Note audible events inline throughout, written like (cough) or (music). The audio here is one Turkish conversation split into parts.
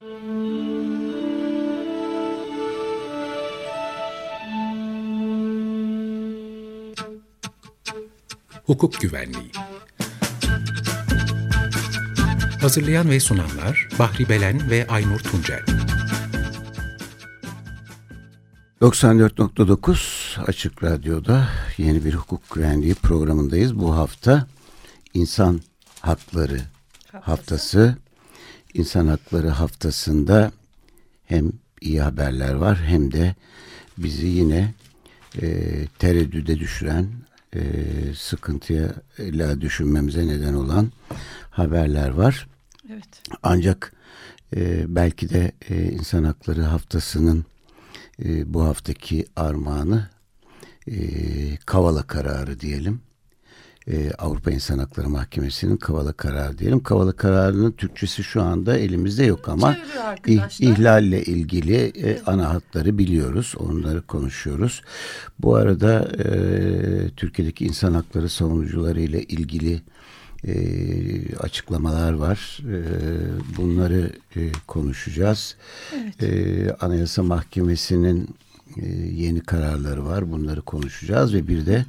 Hukuk Güvenliği Hazırlayan ve sunanlar Bahri Belen ve Aynur Tuncel 94.9 Açık Radyo'da yeni bir hukuk güvenliği programındayız. Bu hafta İnsan Hakları Haftası. Haftası. İnsan Hakları Haftası'nda hem iyi haberler var hem de bizi yine e, tereddüde düşüren, e, sıkıntıya la düşünmemize neden olan haberler var. Evet. Ancak e, belki de e, İnsan Hakları Haftası'nın e, bu haftaki armağanı e, Kavala kararı diyelim. E, Avrupa İnsan Hakları Mahkemesi'nin Kavala kararı diyelim. Kavala kararının Türkçesi şu anda elimizde yok ama ih, ihlalle ilgili e, ana hatları biliyoruz. Onları konuşuyoruz. Bu arada e, Türkiye'deki insan hakları savunucuları ile ilgili e, açıklamalar var. E, bunları e, konuşacağız. Evet. E, Anayasa Mahkemesi'nin e, yeni kararları var. Bunları konuşacağız ve bir de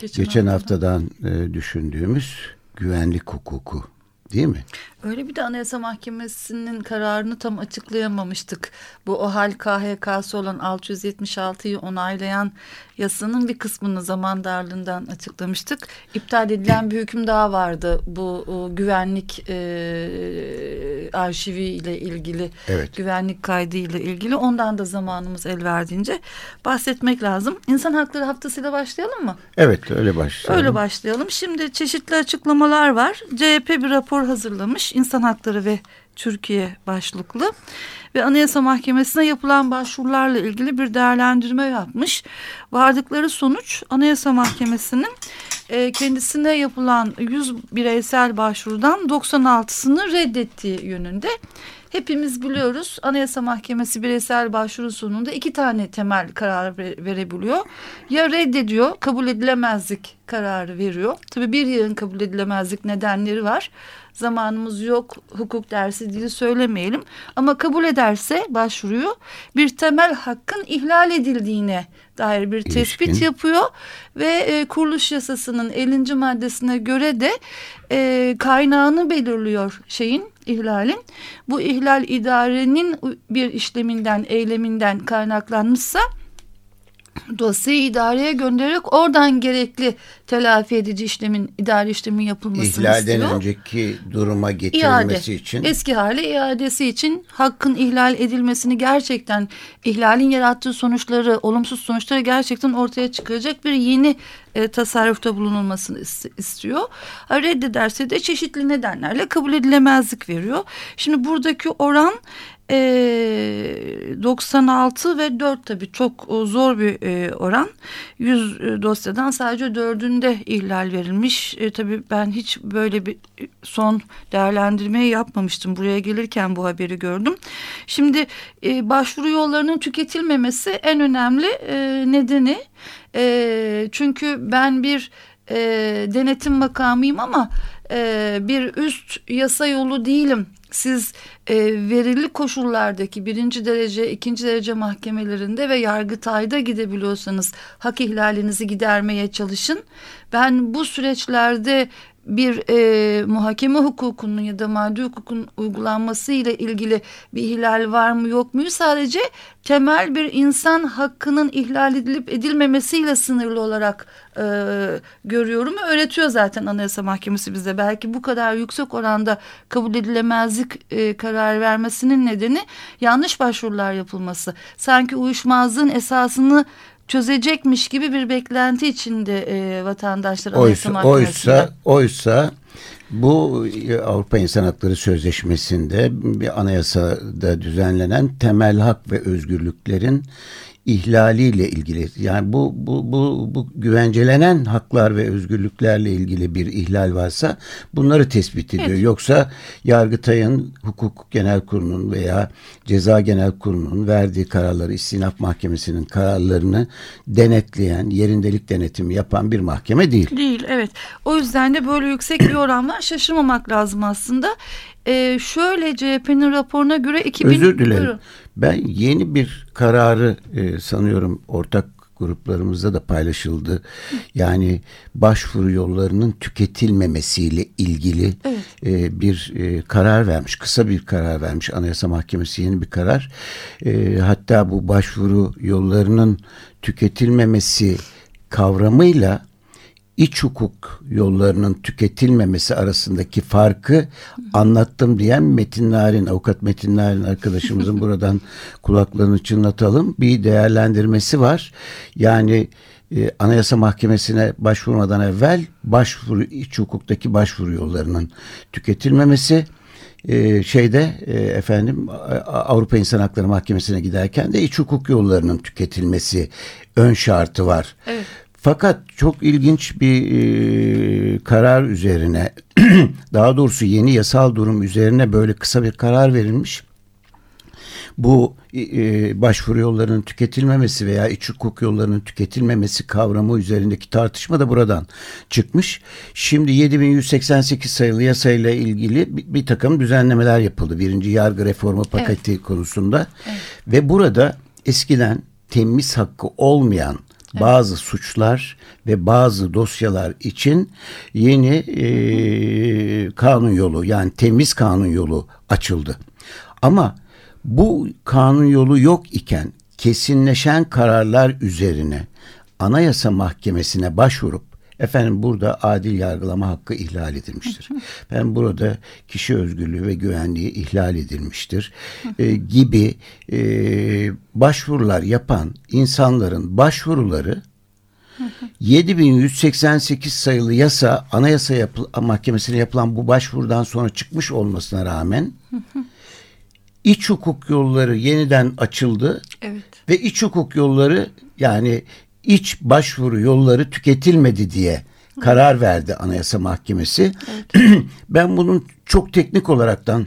geçen, geçen haftadan e, düşündüğümüz güvenlik hukuku değil mi? Öyle bir de Anayasa Mahkemesi'nin kararını tam açıklayamamıştık. Bu OHAL KHK'sı olan 676'yı onaylayan yasanın bir kısmını zaman darlığından açıklamıştık. İptal edilen bir hüküm daha vardı. Bu o, güvenlik e, arşivi ile ilgili, evet. güvenlik kaydı ile ilgili. Ondan da zamanımız el verdiğince bahsetmek lazım. İnsan Hakları Haftası'yla başlayalım mı? Evet öyle başlayalım. Öyle başlayalım. Şimdi çeşitli açıklamalar var. CHP bir rapor hazırlamış. İnsan Hakları ve Türkiye başlıklı ve Anayasa Mahkemesi'ne yapılan başvurularla ilgili bir değerlendirme yapmış. Vardıkları sonuç Anayasa Mahkemesi'nin e, kendisine yapılan 100 bireysel başvurudan 96'sını reddettiği yönünde. Hepimiz biliyoruz Anayasa Mahkemesi bireysel başvuru sonunda iki tane temel karar verebiliyor. Ya reddediyor kabul edilemezlik kararı veriyor. Tabii bir yığın kabul edilemezlik nedenleri var zamanımız yok hukuk dersi diye söylemeyelim. Ama kabul ederse başvuruyor bir temel hakkın ihlal edildiğine dair bir tespit İlişkin. yapıyor ve e, kuruluş yasasının 50. maddesine göre de e, kaynağını belirliyor şeyin ihlalin. Bu ihlal idarenin bir işleminden eyleminden kaynaklanmışsa dosyayı idareye göndererek oradan gerekli telafi edici işlemin idari işlemin yapılmasını İhlalden istiyor. İhlalden önceki duruma getirilmesi İade, için. Eski hale iadesi için hakkın ihlal edilmesini gerçekten ihlalin yarattığı sonuçları olumsuz sonuçları gerçekten ortaya çıkaracak bir yeni e, tasarrufta bulunulmasını istiyor. Reddederse de çeşitli nedenlerle kabul edilemezlik veriyor. Şimdi buradaki oran e, 96 ve 4 tabii çok zor bir e, oran. 100 e, dosyadan sadece 4'ünde ihlal verilmiş. E, tabii ben hiç böyle bir son değerlendirmeyi yapmamıştım. Buraya gelirken bu haberi gördüm. Şimdi e, başvuru yollarının tüketilmemesi en önemli e, nedeni. E, çünkü ben bir e, denetim makamıyım ama e, bir üst yasa yolu değilim siz e, verili koşullardaki birinci derece, ikinci derece mahkemelerinde ve yargıtayda gidebiliyorsanız hak ihlalinizi gidermeye çalışın. Ben bu süreçlerde bir e, muhakeme hukukunun ya da maddi hukukun uygulanması ile ilgili bir ihlal var mı yok mu sadece temel bir insan hakkının ihlal edilip edilmemesiyle sınırlı olarak e, görüyorum. Öğretiyor zaten Anayasa Mahkemesi bize. Belki bu kadar yüksek oranda kabul edilemezlik e, karar vermesinin nedeni yanlış başvurular yapılması. Sanki uyuşmazlığın esasını çözecekmiş gibi bir beklenti içinde e, vatandaşlar oysa, oysa, oysa bu e, Avrupa İnsan Hakları Sözleşmesi'nde bir anayasada düzenlenen temel hak ve özgürlüklerin ihlaliyle ilgili yani bu bu bu bu güvencelenen haklar ve özgürlüklerle ilgili bir ihlal varsa bunları tespit ediyor. Evet. Yoksa Yargıtay'ın Hukuk Genel Kurulu'nun veya Ceza Genel Kurulu'nun verdiği kararları istinaf mahkemesinin kararlarını denetleyen, yerindelik denetimi yapan bir mahkeme değil. Değil evet. O yüzden de böyle yüksek bir bir oran var. Şaşırmamak lazım aslında. Ee, şöyle CHP'nin raporuna göre 2000... Özür dilerim. Buyurun. Ben yeni bir kararı e, sanıyorum ortak gruplarımızda da paylaşıldı. Yani başvuru yollarının tüketilmemesiyle ilgili evet. e, bir e, karar vermiş. Kısa bir karar vermiş. Anayasa Mahkemesi yeni bir karar. E, hatta bu başvuru yollarının tüketilmemesi kavramıyla iç hukuk yollarının tüketilmemesi arasındaki farkı anlattım diyen Metin Narin, avukat Metin Narin arkadaşımızın (laughs) buradan kulaklarını çınlatalım. Bir değerlendirmesi var. Yani e, Anayasa Mahkemesi'ne başvurmadan evvel başvuru iç hukuktaki başvuru yollarının tüketilmemesi e, şeyde e, efendim Avrupa İnsan Hakları Mahkemesi'ne giderken de iç hukuk yollarının tüketilmesi ön şartı var. Evet. Fakat çok ilginç bir e, karar üzerine (clears throat) daha doğrusu yeni yasal durum üzerine böyle kısa bir karar verilmiş. Bu e, başvuru yollarının tüketilmemesi veya iç hukuk yollarının tüketilmemesi kavramı üzerindeki tartışma da buradan çıkmış. Şimdi 7188 sayılı yasayla ilgili bir, bir takım düzenlemeler yapıldı. Birinci yargı reformu paketi evet. konusunda. Evet. Ve burada eskiden temiz hakkı olmayan bazı suçlar ve bazı dosyalar için yeni e, kanun yolu yani temiz kanun yolu açıldı. Ama bu kanun yolu yok iken kesinleşen kararlar üzerine Anayasa Mahkemesi'ne başvurup Efendim burada adil yargılama hakkı ihlal edilmiştir. Ben burada kişi özgürlüğü ve güvenliği ihlal edilmiştir e, gibi e, başvurular yapan insanların başvuruları 7188 sayılı yasa anayasa yapı, mahkemesine yapılan bu başvurudan sonra çıkmış olmasına rağmen iç hukuk yolları yeniden açıldı. Evet. Ve iç hukuk yolları yani iç başvuru yolları tüketilmedi diye karar verdi Anayasa Mahkemesi. Evet. (clears throat) ben bunun çok teknik olaraktan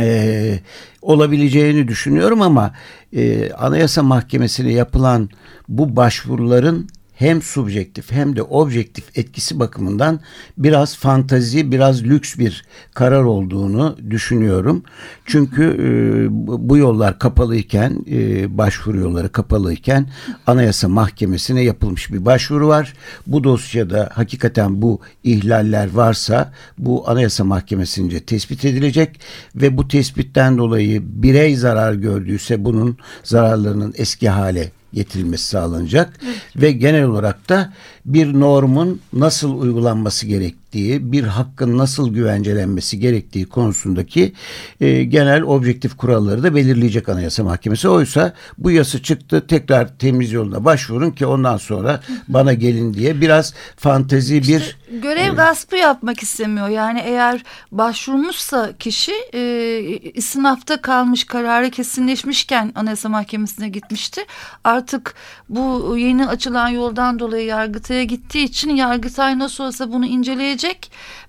e, olabileceğini düşünüyorum ama e, Anayasa Mahkemesi'ne yapılan bu başvuruların hem subjektif hem de objektif etkisi bakımından biraz fantazi, biraz lüks bir karar olduğunu düşünüyorum. Çünkü e, bu yollar kapalıyken, e, başvuru yolları kapalıyken Anayasa Mahkemesi'ne yapılmış bir başvuru var. Bu dosyada hakikaten bu ihlaller varsa bu Anayasa Mahkemesi'nce tespit edilecek ve bu tespitten dolayı birey zarar gördüyse bunun zararlarının eski hale getirilmesi sağlanacak evet. ve genel olarak da bir normun nasıl uygulanması gerektiği, bir hakkın nasıl güvencelenmesi gerektiği konusundaki e, genel objektif kuralları da belirleyecek Anayasa Mahkemesi. Oysa bu yasa çıktı tekrar temiz yoluna başvurun ki ondan sonra bana gelin diye biraz fantezi işte bir... Görev e, gaspı yapmak istemiyor. Yani eğer başvurmuşsa kişi e, sınavda kalmış kararı kesinleşmişken Anayasa Mahkemesi'ne gitmişti. Artık bu yeni açılan yoldan dolayı yargıta Yargıtay'a gittiği için Yargıtay nasıl olsa bunu inceleyecek.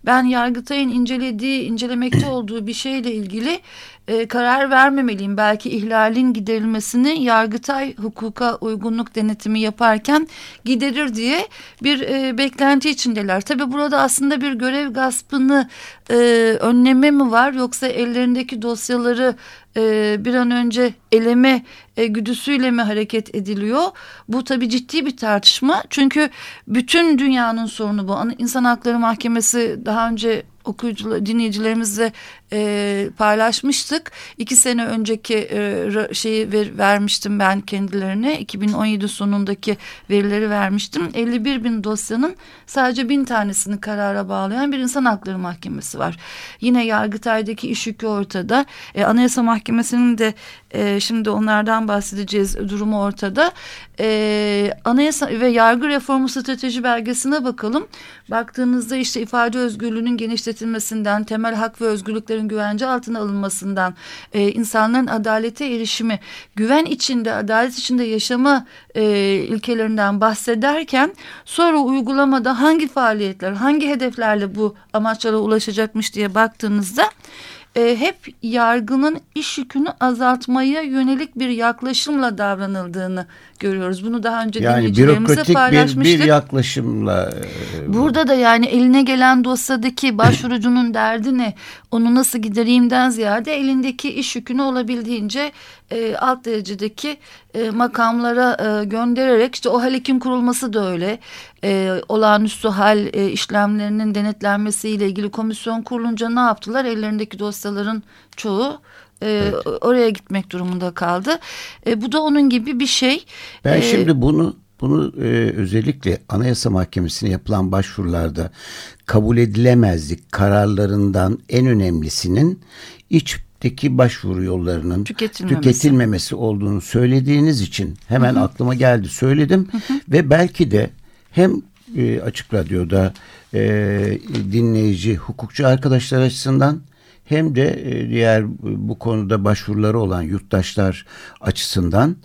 Ben Yargıtay'ın incelediği, incelemekte (clears throat) olduğu bir şeyle ilgili e, karar vermemeliyim. Belki ihlalin giderilmesini Yargıtay hukuka uygunluk denetimi yaparken giderir diye bir e, beklenti içindeler. Tabii burada aslında bir görev gaspını e, önleme mi var yoksa ellerindeki dosyaları e, bir an önce eleme e, güdüsüyle mi hareket ediliyor? Bu tabii ciddi bir tartışma. Çünkü bütün dünyanın sorunu bu. İnsan Hakları Mahkemesi daha önce okuyucular, dinleyicilerimizle e, paylaşmıştık. İki sene önceki e, şeyi ver, vermiştim ben kendilerine. 2017 sonundaki verileri vermiştim. 51 bin dosyanın sadece bin tanesini karara bağlayan bir insan hakları mahkemesi var. Yine Yargıtay'daki iş yükü ortada. E, Anayasa Mahkemesi'nin de e, şimdi onlardan bahsedeceğiz durumu ortada. E, anayasa ve yargı reformu strateji belgesine bakalım. Baktığınızda işte ifade özgürlüğünün genişletilmesinden, temel hak ve özgürlüklerin güvence altına alınmasından, e, insanların adalete erişimi, güven içinde, adalet içinde yaşama e, ilkelerinden bahsederken sonra uygulamada hangi faaliyetler, hangi hedeflerle bu amaçlara ulaşacakmış diye baktığınızda e, hep yargının iş yükünü azaltmaya yönelik bir yaklaşımla davranıldığını görüyoruz. Bunu daha önce yani dinleyicilerimizle paylaşmıştık. Bir, bir yaklaşımla. E, Burada da yani eline gelen dosyadaki (clears throat) başvurucunun derdi ne? Onu nasıl gidereyimden ziyade elindeki iş yükünü olabildiğince e, alt derecedeki e, makamlara e, göndererek işte o halekin kurulması da öyle. E, olağanüstü hal e, işlemlerinin denetlenmesiyle ilgili komisyon kurulunca ne yaptılar? Ellerindeki dosyaların çoğu e, evet. oraya gitmek durumunda kaldı. E, bu da onun gibi bir şey. Ben ee, şimdi bunu bunu e, özellikle Anayasa Mahkemesi'ne yapılan başvurularda kabul edilemezlik kararlarından en önemlisinin içteki başvuru yollarının tüketilmemesi, tüketilmemesi olduğunu söylediğiniz için hemen hı hı. aklıma geldi söyledim hı hı. ve belki de hem e, Açık Radyo'da e, dinleyici hukukçu arkadaşlar açısından hem de e, diğer bu konuda başvuruları olan yurttaşlar açısından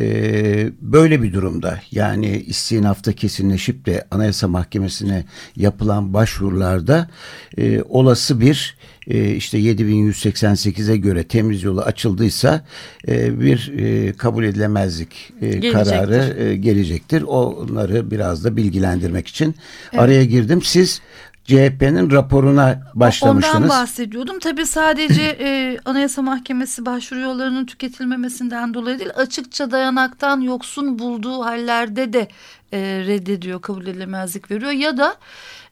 e, böyle bir durumda yani istinafta kesinleşip de Anayasa Mahkemesi'ne yapılan başvurularda e, olası bir e, işte 7188'e göre temiz yolu açıldıysa e, bir e, kabul edilemezlik e, kararı e, gelecektir. Onları biraz da bilgilendirmek için evet. araya girdim. Siz CHP'nin raporuna başlamıştınız. Ondan bahsediyordum. Tabii sadece (laughs) e, Anayasa Mahkemesi başvuru yollarının tüketilmemesinden dolayı değil, açıkça dayanaktan yoksun bulduğu hallerde de e, reddediyor, kabul edilemezlik veriyor ya da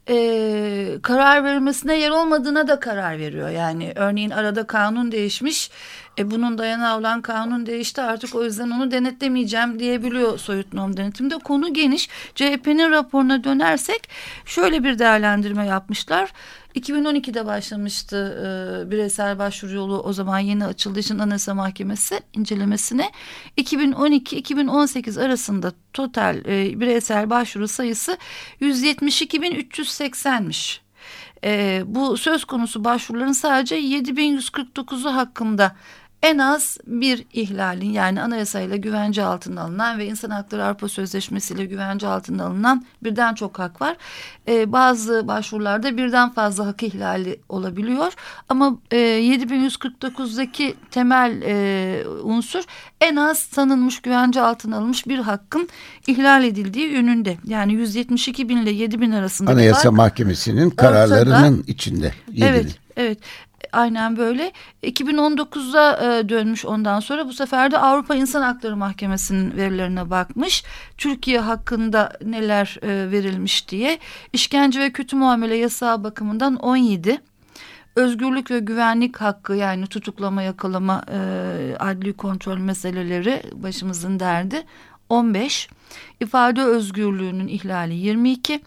e, karar verilmesine yer olmadığına da karar veriyor. Yani örneğin arada kanun değişmiş. E, bunun dayanağı olan kanun değişti artık o yüzden onu denetlemeyeceğim diyebiliyor soyut norm denetimde. Konu geniş. CHP'nin raporuna dönersek şöyle bir değerlendirme yapmışlar. 2012'de başlamıştı e, bireysel başvuru yolu o zaman yeni açıldığı için Anayasa Mahkemesi incelemesine. 2012-2018 arasında total e, bireysel başvuru sayısı 172.380'miş. E, bu söz konusu başvuruların sadece 7149'u hakkında en az bir ihlalin yani anayasayla güvence altına alınan ve insan hakları Avrupa Sözleşmesi ile güvence altına alınan birden çok hak var. Ee, bazı başvurularda birden fazla hak ihlali olabiliyor ama e, 7149'daki temel e, unsur en az tanınmış güvence altına alınmış bir hakkın ihlal edildiği yönünde. Yani 172 bin ile 7 bin arasında Anayasa Mahkemesi'nin kararlarının ortada. içinde. Evet, evet. Aynen böyle. 2019'da e, dönmüş ondan sonra bu sefer de Avrupa İnsan Hakları Mahkemesi'nin verilerine bakmış. Türkiye hakkında neler e, verilmiş diye. İşkence ve kötü muamele yasağı bakımından 17 özgürlük ve güvenlik hakkı yani tutuklama, yakalama, e, adli kontrol meseleleri başımızın derdi 15. ifade özgürlüğünün ihlali 22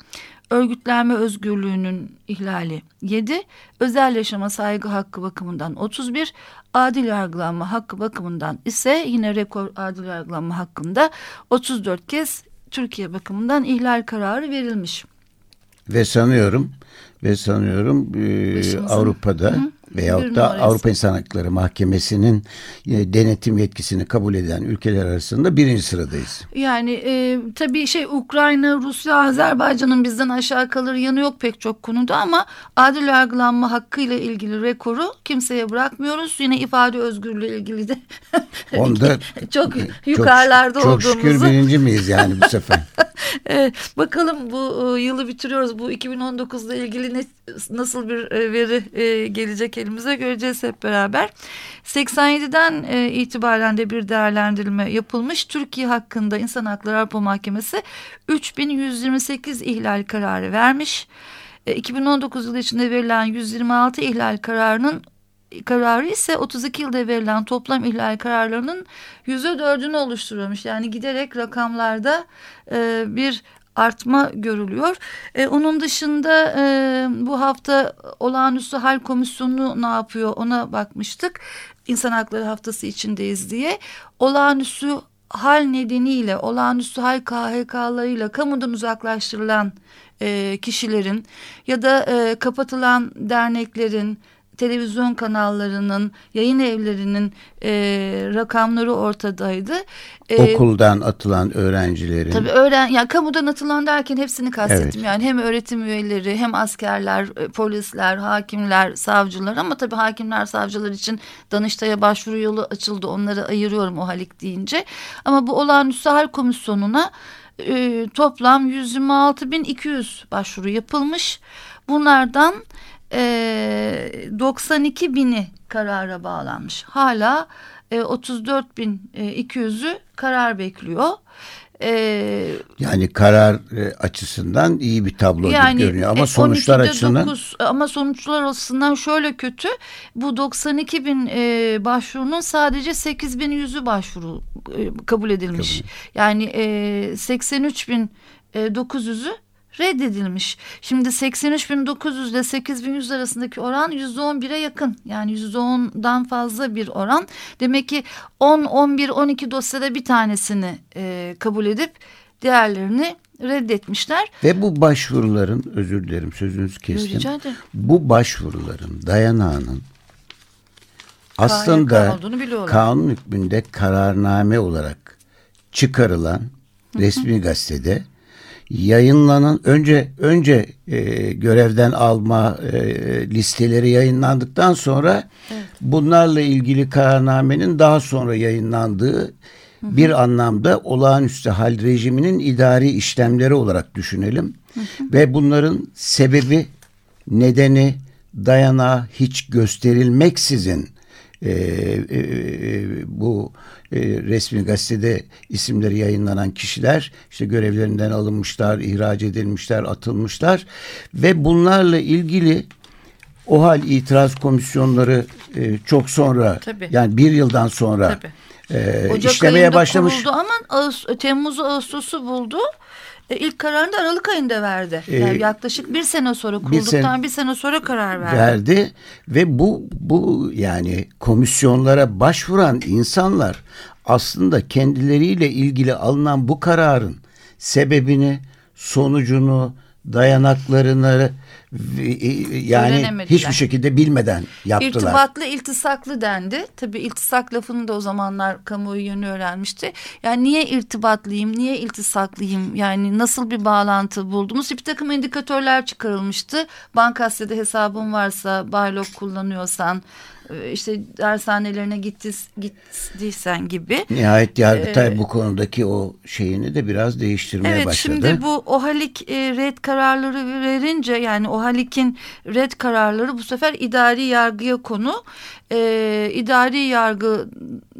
örgütlenme özgürlüğünün ihlali. 7, özel yaşama saygı hakkı bakımından. 31, adil yargılanma hakkı bakımından ise yine rekor adil yargılanma hakkında 34 kez Türkiye bakımından ihlal kararı verilmiş. Ve sanıyorum ve sanıyorum e, Avrupa'da hı veyahut da Avrupa İnsan Hakları Mahkemesi'nin e, denetim yetkisini kabul eden ülkeler arasında birinci sıradayız. Yani e, tabii şey Ukrayna, Rusya, Azerbaycan'ın bizden aşağı kalır yanı yok pek çok konuda ama adil yargılanma hakkıyla ilgili rekoru kimseye bırakmıyoruz. Yine ifade özgürlüğü ilgili de Onda (laughs) çok yukarılarda çok, olduğumuzu. Çok şükür birinci miyiz yani bu sefer? (laughs) (laughs) evet, bakalım bu e, yılı bitiriyoruz. Bu 2019'da ilgili ne, nasıl bir e, veri e, gelecek elimize göreceğiz hep beraber. 87'den e, itibaren de bir değerlendirme yapılmış. Türkiye hakkında İnsan Hakları Avrupa Mahkemesi 3128 ihlal kararı vermiş. 2019 yılı içinde verilen 126 ihlal kararının kararı ise 32 yılda verilen toplam ihlal kararlarının yüzde dördünü oluşturuyormuş. Yani giderek rakamlarda e, bir artma görülüyor. E, onun dışında e, bu hafta olağanüstü hal komisyonu ne yapıyor ona bakmıştık. İnsan hakları haftası içindeyiz diye. Olağanüstü hal nedeniyle olağanüstü hal KHK'larıyla kamudan uzaklaştırılan e, kişilerin ya da e, kapatılan derneklerin televizyon kanallarının, yayın evlerinin e, rakamları ortadaydı. E, Okuldan atılan öğrencilerin. Tabii öğren, yani kamudan atılan derken hepsini kastettim. Evet. Yani hem öğretim üyeleri, hem askerler, e, polisler, hakimler, savcılar ama tabii hakimler, savcılar için Danıştay'a başvuru yolu açıldı. Onları ayırıyorum o halik deyince. Ama bu olağanüstü hal komisyonuna e, toplam 126.200 başvuru yapılmış. Bunlardan e, 92 bini karara bağlanmış. Hala e, 34.200'ü karar bekliyor. Ee, yani karar e, açısından iyi bir tablo yani, görünüyor ama e, sonuçlar açısından 9, ama sonuçlar açısından şöyle kötü bu 92 bin e, başvurunun sadece 8 bin yüzü başvuru e, kabul edilmiş kabul. yani e, 83 bin e, 900'ü reddedilmiş. Şimdi 83.900 ile 8.100 arasındaki oran %11'e yakın. Yani %10'dan fazla bir oran. Demek ki 10, 11, 12 dosyada bir tanesini e, kabul edip diğerlerini reddetmişler. Ve bu başvuruların özür dilerim sözünüzü kestim. Bu başvuruların dayanağının aslında kanun hükmünde kararname olarak çıkarılan resmi gazetede yayınlanan önce önce e, görevden alma e, listeleri yayınlandıktan sonra evet. bunlarla ilgili kararnamenin daha sonra yayınlandığı hı hı. bir anlamda olağanüstü hal rejiminin idari işlemleri olarak düşünelim hı hı. ve bunların sebebi nedeni dayanağı hiç gösterilmeksizin e, e, e, bu e, resmi gazetede isimleri yayınlanan kişiler işte görevlerinden alınmışlar, ihraç edilmişler, atılmışlar ve bunlarla ilgili o hal itiraz komisyonları e, çok sonra Tabii. yani bir yıldan sonra e, işlemeye başlamış. Kuruldu ama Ağustos, Temmuz'u Ağustos'u buldu. E, ilk kararını da Aralık ayında verdi. E, yani yaklaşık bir sene sonra kurulduktan bir sene, bir sene sonra karar verdi. Verdi ve bu bu yani komisyonlara başvuran insanlar aslında kendileriyle ilgili alınan bu kararın sebebini, sonucunu, dayanaklarını yani hiçbir şekilde bilmeden yaptılar. İrtibatlı iltisaklı dendi. Tabii iltisak lafını da o zamanlar kamuoyu yönü öğrenmişti. Yani niye irtibatlıyım, niye iltisaklıyım? Yani nasıl bir bağlantı buldunuz? Bir takım indikatörler çıkarılmıştı. Bankasya'da hesabın varsa, Baylok kullanıyorsan, işte dershanelerine gittis, gittiysen gibi. Nihayet Yargıtay ee, bu konudaki o şeyini de biraz değiştirmeye evet, başladı. Evet şimdi bu OHALİK e, red kararları verince yani OHALİK'in red kararları bu sefer idari yargıya konu. E, idari yargı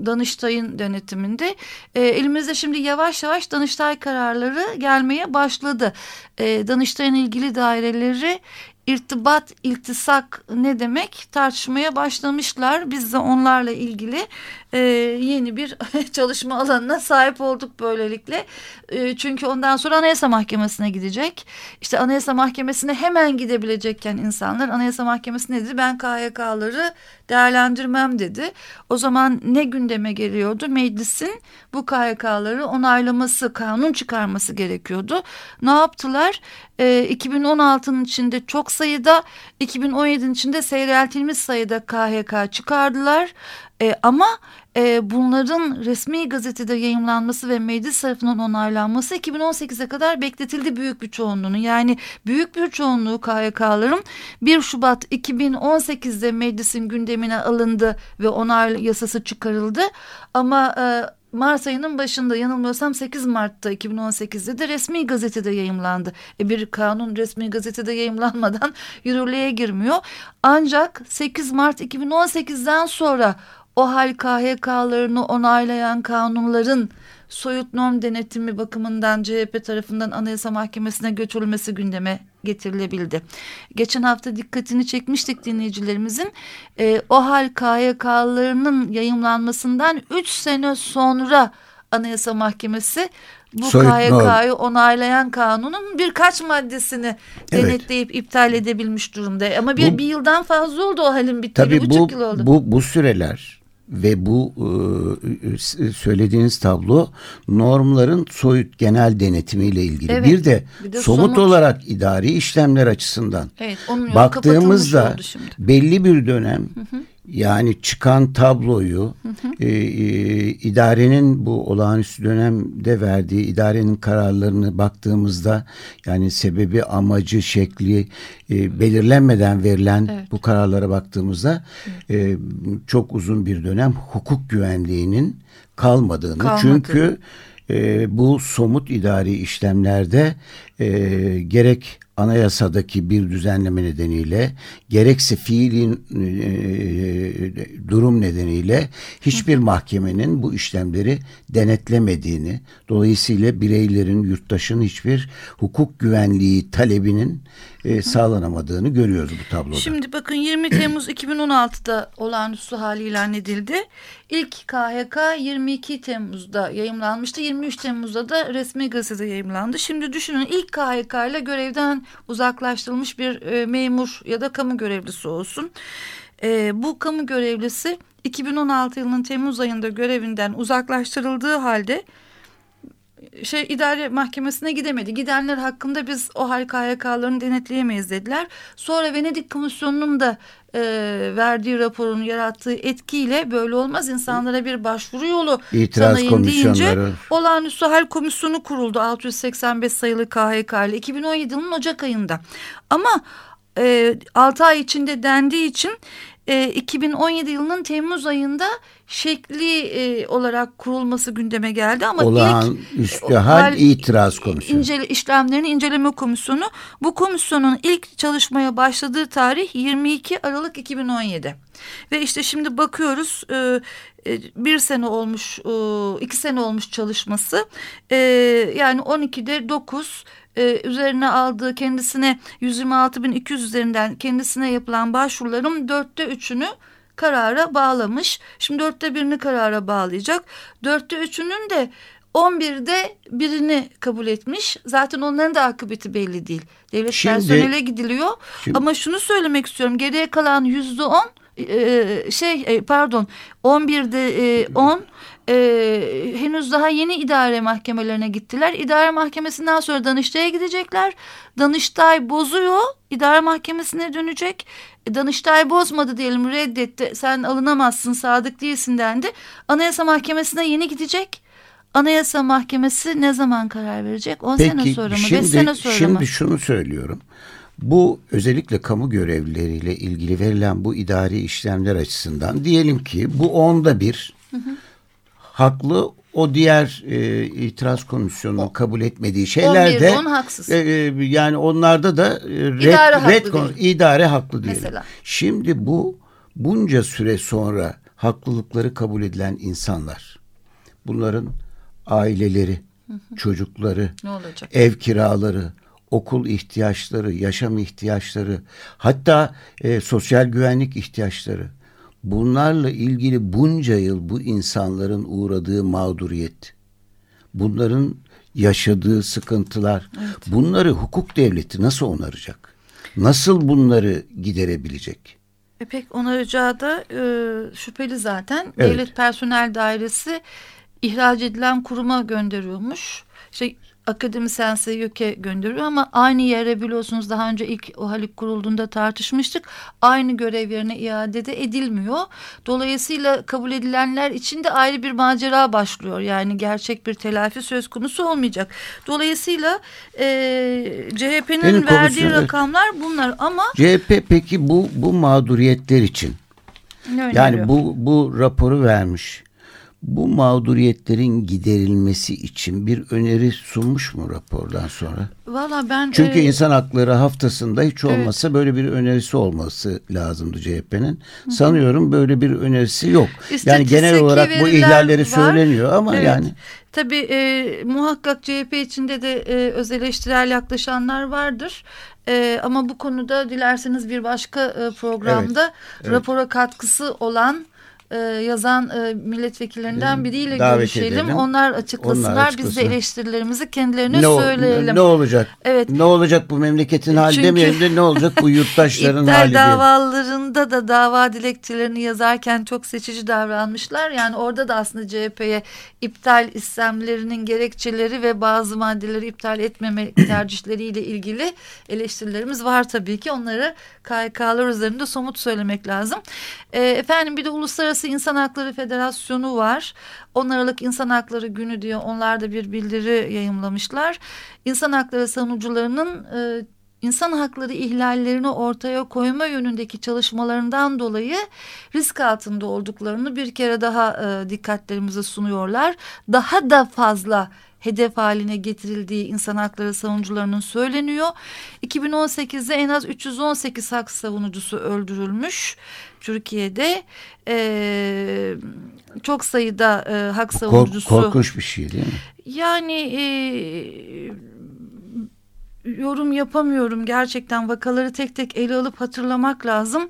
Danıştay'ın denetiminde e, elimizde şimdi yavaş yavaş Danıştay kararları gelmeye başladı. E, Danıştay'ın ilgili daireleri irtibat, iltisak ne demek tartışmaya başlamışlar. Biz de onlarla ilgili e, yeni bir (laughs) çalışma alanına sahip olduk böylelikle. E, çünkü ondan sonra Anayasa Mahkemesi'ne gidecek. İşte Anayasa Mahkemesi'ne hemen gidebilecekken insanlar Anayasa Mahkemesi ne dedi? Ben KHK'ları değerlendirmem dedi. O zaman ne gündeme geliyordu? Meclisin bu KHK'ları onaylaması, kanun çıkarması gerekiyordu. Ne yaptılar? E, 2016'nın içinde çok sayıda, 2017'nin içinde seyreltilmiş sayıda KHK çıkardılar. E, ama e, bunların resmi gazetede yayımlanması ve meclis tarafından onaylanması 2018'e kadar bekletildi büyük bir çoğunluğunun. Yani büyük bir çoğunluğu KYK'ların 1 Şubat 2018'de meclisin gündemine alındı ve onay yasası çıkarıldı. Ama e, Mart ayının başında yanılmıyorsam 8 Mart'ta 2018'de de resmi gazetede yayımlandı. E bir kanun resmi gazetede yayımlanmadan (laughs) yürürlüğe girmiyor. Ancak 8 Mart 2018'den sonra o hal KHK'larını onaylayan kanunların soyut norm denetimi bakımından CHP tarafından Anayasa Mahkemesi'ne götürülmesi gündeme getirilebildi. Geçen hafta dikkatini çekmiştik dinleyicilerimizin. E, o hal KHK'larının yayımlanmasından 3 sene sonra Anayasa Mahkemesi bu KYK'yı onaylayan kanunun birkaç maddesini evet. denetleyip iptal edebilmiş durumda. Ama bir, bu, bir yıldan fazla oldu o halin bitti. Tabii bir bu, yıl oldu. Bu, bu süreler ve bu e, söylediğiniz tablo normların soyut genel denetimiyle ilgili. Evet, bir, de bir de somut, somut. olarak idari işlemler açısından Evet, baktığımızda belli bir dönem yani çıkan tabloyu e, e, idarenin bu olağanüstü dönemde verdiği idarenin kararlarını baktığımızda yani sebebi amacı şekli e, belirlenmeden verilen Evet. bu kararlara baktığımızda e, çok uzun bir dönem hukuk güvenliğinin kalmadığını Kalmadı. çünkü e, bu somut idari işlemlerde e, gerek anayasadaki bir düzenleme nedeniyle gerekse fiilin e, durum nedeniyle hiçbir mahkemenin bu işlemleri denetlemediğini dolayısıyla bireylerin yurttaşın hiçbir hukuk güvenliği talebinin e, sağlanamadığını görüyoruz bu tabloda. Şimdi bakın 20 Temmuz 2016'da olağanüstü hali ilan edildi. İlk KHK 22 Temmuz'da yayımlanmıştı. 23 Temmuz'da da resmi gazetede yayımlandı. Şimdi düşünün ilk KHK ile görevden uzaklaştırılmış bir e, memur ya da kamu görevlisi olsun. E, bu kamu görevlisi 2016 yılının Temmuz ayında görevinden uzaklaştırıldığı halde şey idare mahkemesine gidemedi. Gidenler hakkında biz o hal KYK'larını denetleyemeyiz dediler. Sonra Venedik Komisyonu'nun da e, verdiği raporun yarattığı etkiyle böyle olmaz. İnsanlara bir başvuru yolu İtiraz tanıyın deyince olağanüstü hal komisyonu kuruldu 685 sayılı KHK ile 2017 yılının Ocak ayında. Ama e, 6 ay içinde dendiği için e, 2017 yılının Temmuz ayında şekli e, olarak kurulması gündeme geldi ama Olağan ilk üstü e, hal itiraz komisyonu. incele, işlemlerini inceleme komisyonu. Bu komisyonun ilk çalışmaya başladığı tarih 22 Aralık 2017 ve işte şimdi bakıyoruz e, e, bir sene olmuş e, iki sene olmuş çalışması. E, yani 12'de 9 e, üzerine aldığı kendisine 126.200 üzerinden kendisine yapılan başvuruların dörtte üçünü karara bağlamış. Şimdi dörtte birini karara bağlayacak. Dörtte üçünün de 11'de birini kabul etmiş. Zaten onların da akıbeti belli değil. Devlet Şimdi- personele gidiliyor. Şimdi- Ama şunu söylemek istiyorum. Geriye kalan yüzde on e, şey e, pardon 11'de e, 10 e, henüz daha yeni idare mahkemelerine gittiler. İdare mahkemesinden sonra Danıştay'a gidecekler. Danıştay bozuyor. idare mahkemesine dönecek. E, Danıştay bozmadı diyelim reddetti. Sen alınamazsın sadık değilsin dendi. Anayasa mahkemesine yeni gidecek. Anayasa mahkemesi ne zaman karar verecek? 10 sene Peki sonra mı? 5 şimdi, sene sonra mı? şimdi şunu söylüyorum. Bu özellikle kamu görevlileriyle ilgili verilen bu idari işlemler açısından diyelim ki bu onda bir haklı o diğer e, itiraz komisyonunun kabul etmediği şeyler 11'de de on haksız. e, e, yani onlarda da e, red, İdare haklı red konu- idare haklı diyelim. Mesela. Şimdi bu bunca süre sonra haklılıkları kabul edilen insanlar bunların aileleri, çocukları, Ne olacak? ev kiraları, okul ihtiyaçları, yaşam ihtiyaçları, hatta e, sosyal güvenlik ihtiyaçları. Bunlarla ilgili bunca yıl bu insanların uğradığı mağduriyet, bunların yaşadığı sıkıntılar, bunları hukuk devleti nasıl onaracak? Nasıl bunları giderebilecek? E pek onaracağı da e, şüpheli zaten. Evet. Devlet Personel Dairesi ihraç edilen kuruma gönderiyormuş. İşte akademisyense YÖK'e gönderiyor ama aynı yere biliyorsunuz daha önce ilk o halik kurulduğunda tartışmıştık. Aynı görev yerine iade de edilmiyor. Dolayısıyla kabul edilenler için de ayrı bir macera başlıyor. Yani gerçek bir telafi söz konusu olmayacak. Dolayısıyla e, CHP'nin verdiği evet. rakamlar bunlar ama CHP peki bu bu mağduriyetler için ne? Yani bu bu raporu vermiş. Bu mağduriyetlerin giderilmesi için bir öneri sunmuş mu rapordan sonra? Valla ben Çünkü e, insan hakları haftasında hiç olmazsa böyle bir önerisi olması lazımdı CHP'nin. Sanıyorum böyle bir önerisi yok. Yani genel olarak bu ihlalleri var. söyleniyor ama Evet. yani Tabii e, muhakkak CHP içinde de e, öz eleştirel yaklaşanlar vardır. E, ama bu konuda dilerseniz bir başka e, programda evet. rapora katkısı olan e, yazan e, milletvekillerinden biriyle Davet görüşelim. edelim. Onlar açıklasınlar. Onlar Biz de açıklasın. eleştirilerimizi kendilerine Ne, söyleyelim. ne olacak? Evet. Ne olacak bu memleketin hali Çünkü- demeyelim de ne olacak bu (laughs) yurttaşların İptal hali davalarında da dava dilekçelerini yazarken çok seçici davranmışlar. Yani orada da aslında CHP'ye iptal istemlerinin gerekçeleri ve bazı maddeleri iptal etmeme (clears throat) tercihleriyle ilgili eleştirilerimiz var tabii ki. Onları KHK'lar üzerinde somut söylemek lazım. E, efendim bir de Uluslararası İnsan Hakları Federasyonu var. 10 Aralık İnsan Hakları Günü diye onlar da bir bildiri yayımlamışlar. İnsan hakları savunucularının e, insan hakları ihlallerini ortaya koyma yönündeki çalışmalarından dolayı risk altında olduklarını bir kere daha e, dikkatlerimize sunuyorlar. Daha da fazla hedef haline getirildiği insan hakları savunucularının söyleniyor. 2018'de en az 318 hak savunucusu öldürülmüş Türkiye'de. E, çok sayıda e, hak Kork- savunucusu. korkunç bir şey değil mi? Yani e, yorum yapamıyorum gerçekten vakaları tek tek ele alıp hatırlamak lazım.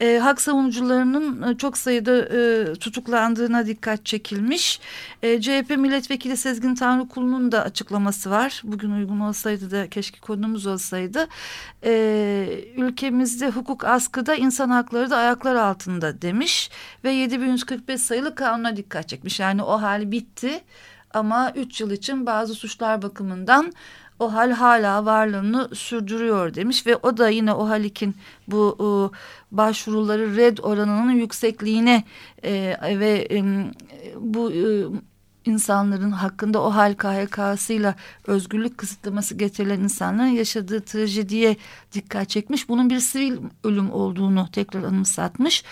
E, hak savunucularının e, çok sayıda e, tutuklandığına dikkat çekilmiş. E, CHP milletvekili Sezgin Tanrıkulu'nun da açıklaması var. Bugün uygun olsaydı da keşke konumuz olsaydı. E, ülkemizde hukuk askıda insan hakları da ayaklar altında demiş. Ve 7145 sayılı kanuna dikkat çekmiş. Yani o hal bitti. Ama 3 yıl için bazı suçlar bakımından o hal hala varlığını sürdürüyor demiş ve o da yine o halikin bu e, başvuruları red oranının yüksekliğine e, ve bu e, insanların hakkında o hal KHK'sıyla özgürlük kısıtlaması getirilen insanların yaşadığı trajediye dikkat çekmiş. Bunun bir sivil ölüm olduğunu tekrar anımsatmış.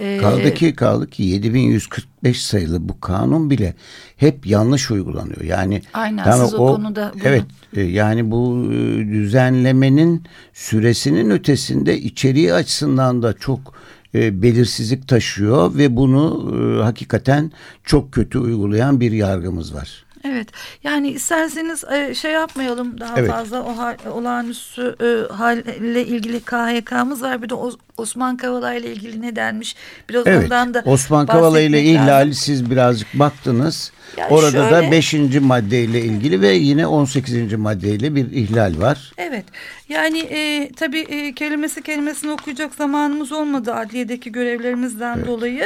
E, Kaldı ki kaldı ki 7145 sayılı bu kanun bile hep yanlış uygulanıyor. Yani Aynen, tamam, siz o konuda bunu- Evet e, yani bu e, düzenlemenin süresinin ötesinde içeriği açısından da çok e, belirsizlik taşıyor ve bunu e, hakikaten çok kötü uygulayan bir yargımız var. Evet yani isterseniz e, şey yapmayalım daha Evet. fazla o hal, olağanüstü e, halle ilgili KHK'mız var bir de Os- Osman Kavala ile ilgili ne denmiş biraz Evet ondan da Osman Kavala ile ihlali siz birazcık baktınız. Ya Orada da şöyle- 5. maddeyle ilgili ve yine 18. maddeyle bir ihlal var. Evet yani e, tabii e, kelimesi kelimesini okuyacak zamanımız olmadı adliyedeki görevlerimizden dolayı.